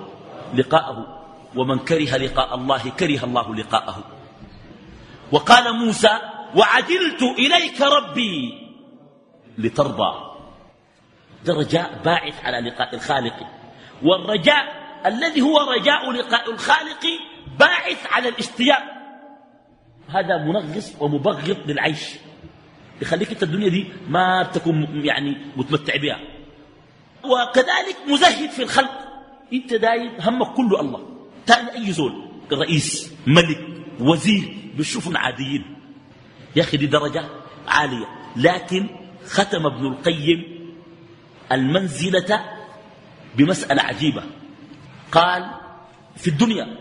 C: لقاءه. ومن كره لقاء الله كره الله لقاءه. وقال موسى وعجلت إليك ربي لترضى. ده رجاء باعث على لقاء الخالق. والرجاء الذي هو رجاء لقاء الخالق باعث على الاشتياق. هذا منغص ومبغض للعيش. يخليك انت الدنيا دي ما تكون يعني متمتع بها وكذلك مزهد في الخلق. انت دايم همك كله الله. تاني أي زول. رئيس ملك وزير بتشوفهم عاديين. يا أخي دي درجة عالية. لكن ختم ابن القيم المنزلة بمسألة عجيبة. قال في الدنيا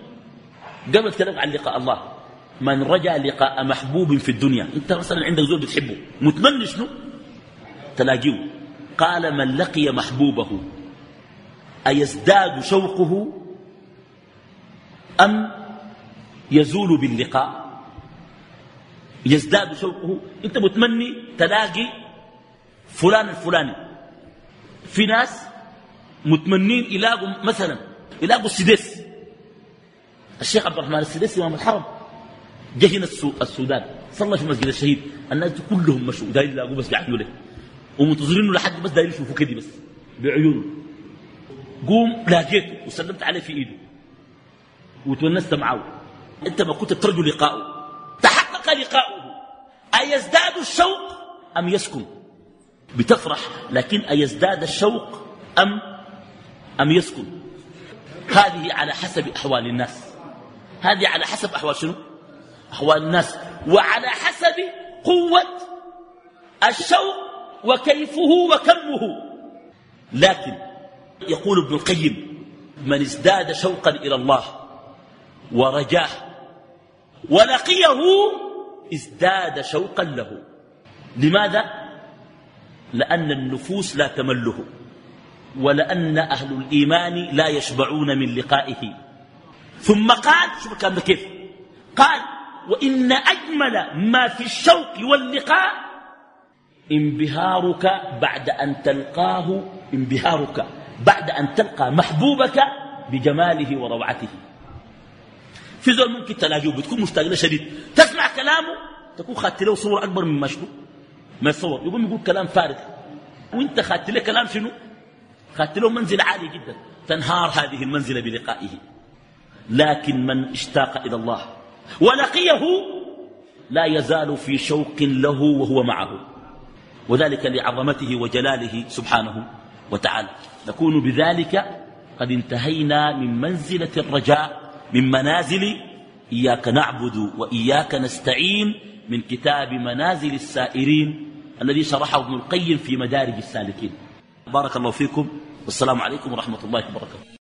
C: قبل كلام عن لقاء الله. من رجا لقاء محبوب في الدنيا. انت مثلا عندك زول بتحبه متمنى شنو تلاقيه. قال من لقي محبوبه أيزداد شوقه أم يزول باللقاء؟ يزداد شوقه. انت متمني تلاقي فلان الفلاني. في ناس متمنين يلاقوا مثلا يلاقوا السديس. الشيخ عبد الرحمن السديس إمام الحرم. جه هنا السودان. صلى في مسجد الشهيد. الناس كلهم مشوا. داير يلاقوا بس قاعدين له ومنتظرينه لحد بس داير يشوفوا كده بس. بعيونه قوم لاقيته. وسلمت عليه في إيده. وتونست معه. أنت ما كنت ترجو لقاءه تحقق لقاؤه. أيزداد الشوق أم يسكن؟ بتفرح. لكن أيزداد الشوق أم أم يسكن؟ هذه على حسب أحوال الناس. هذه على حسب أحوال شنو؟ أحوال الناس. وعلى حسب قوة الشوق وكيفه وكمه. لكن يقول ابن القيم من ازداد شوقا إلى الله ورجاه ولقيه ازداد شوقا له. لماذا؟ لأن النفوس لا تمله ولأن أهل الإيمان لا يشبعون من لقائه. ثم قال شوف الكلام كيف؟ قال وإن أجمل ما في الشوق واللقاء انبهارك بعد أن تلقاه انبهارك بعد أن تلقى محبوبك بجماله وروعته. في زول ممكن تلاقيه بتكون مشتاق له شديد. تسمع كلامه تكون خدت له صور أكبر من مشروع. ما يتصور يقوم يقول كلام فارغ. وأنت خدت له كلام شنو؟ خدت له منزل عالي جدا. تنهار هذه المنزلة بلقائه. لكن من اشتاق إلى الله ولقيه لا يزال في شوق له وهو معه. وذلك لعظمته وجلاله سبحانه وتعالى. نكون بذلك قد انتهينا من منزلة الرجاء من منازل إياك نعبد وإياك نستعين من كتاب منازل السائرين الذي شرحه ابن القيم في مدارج السالكين. بارك الله فيكم والسلام عليكم ورحمة الله وبركاته.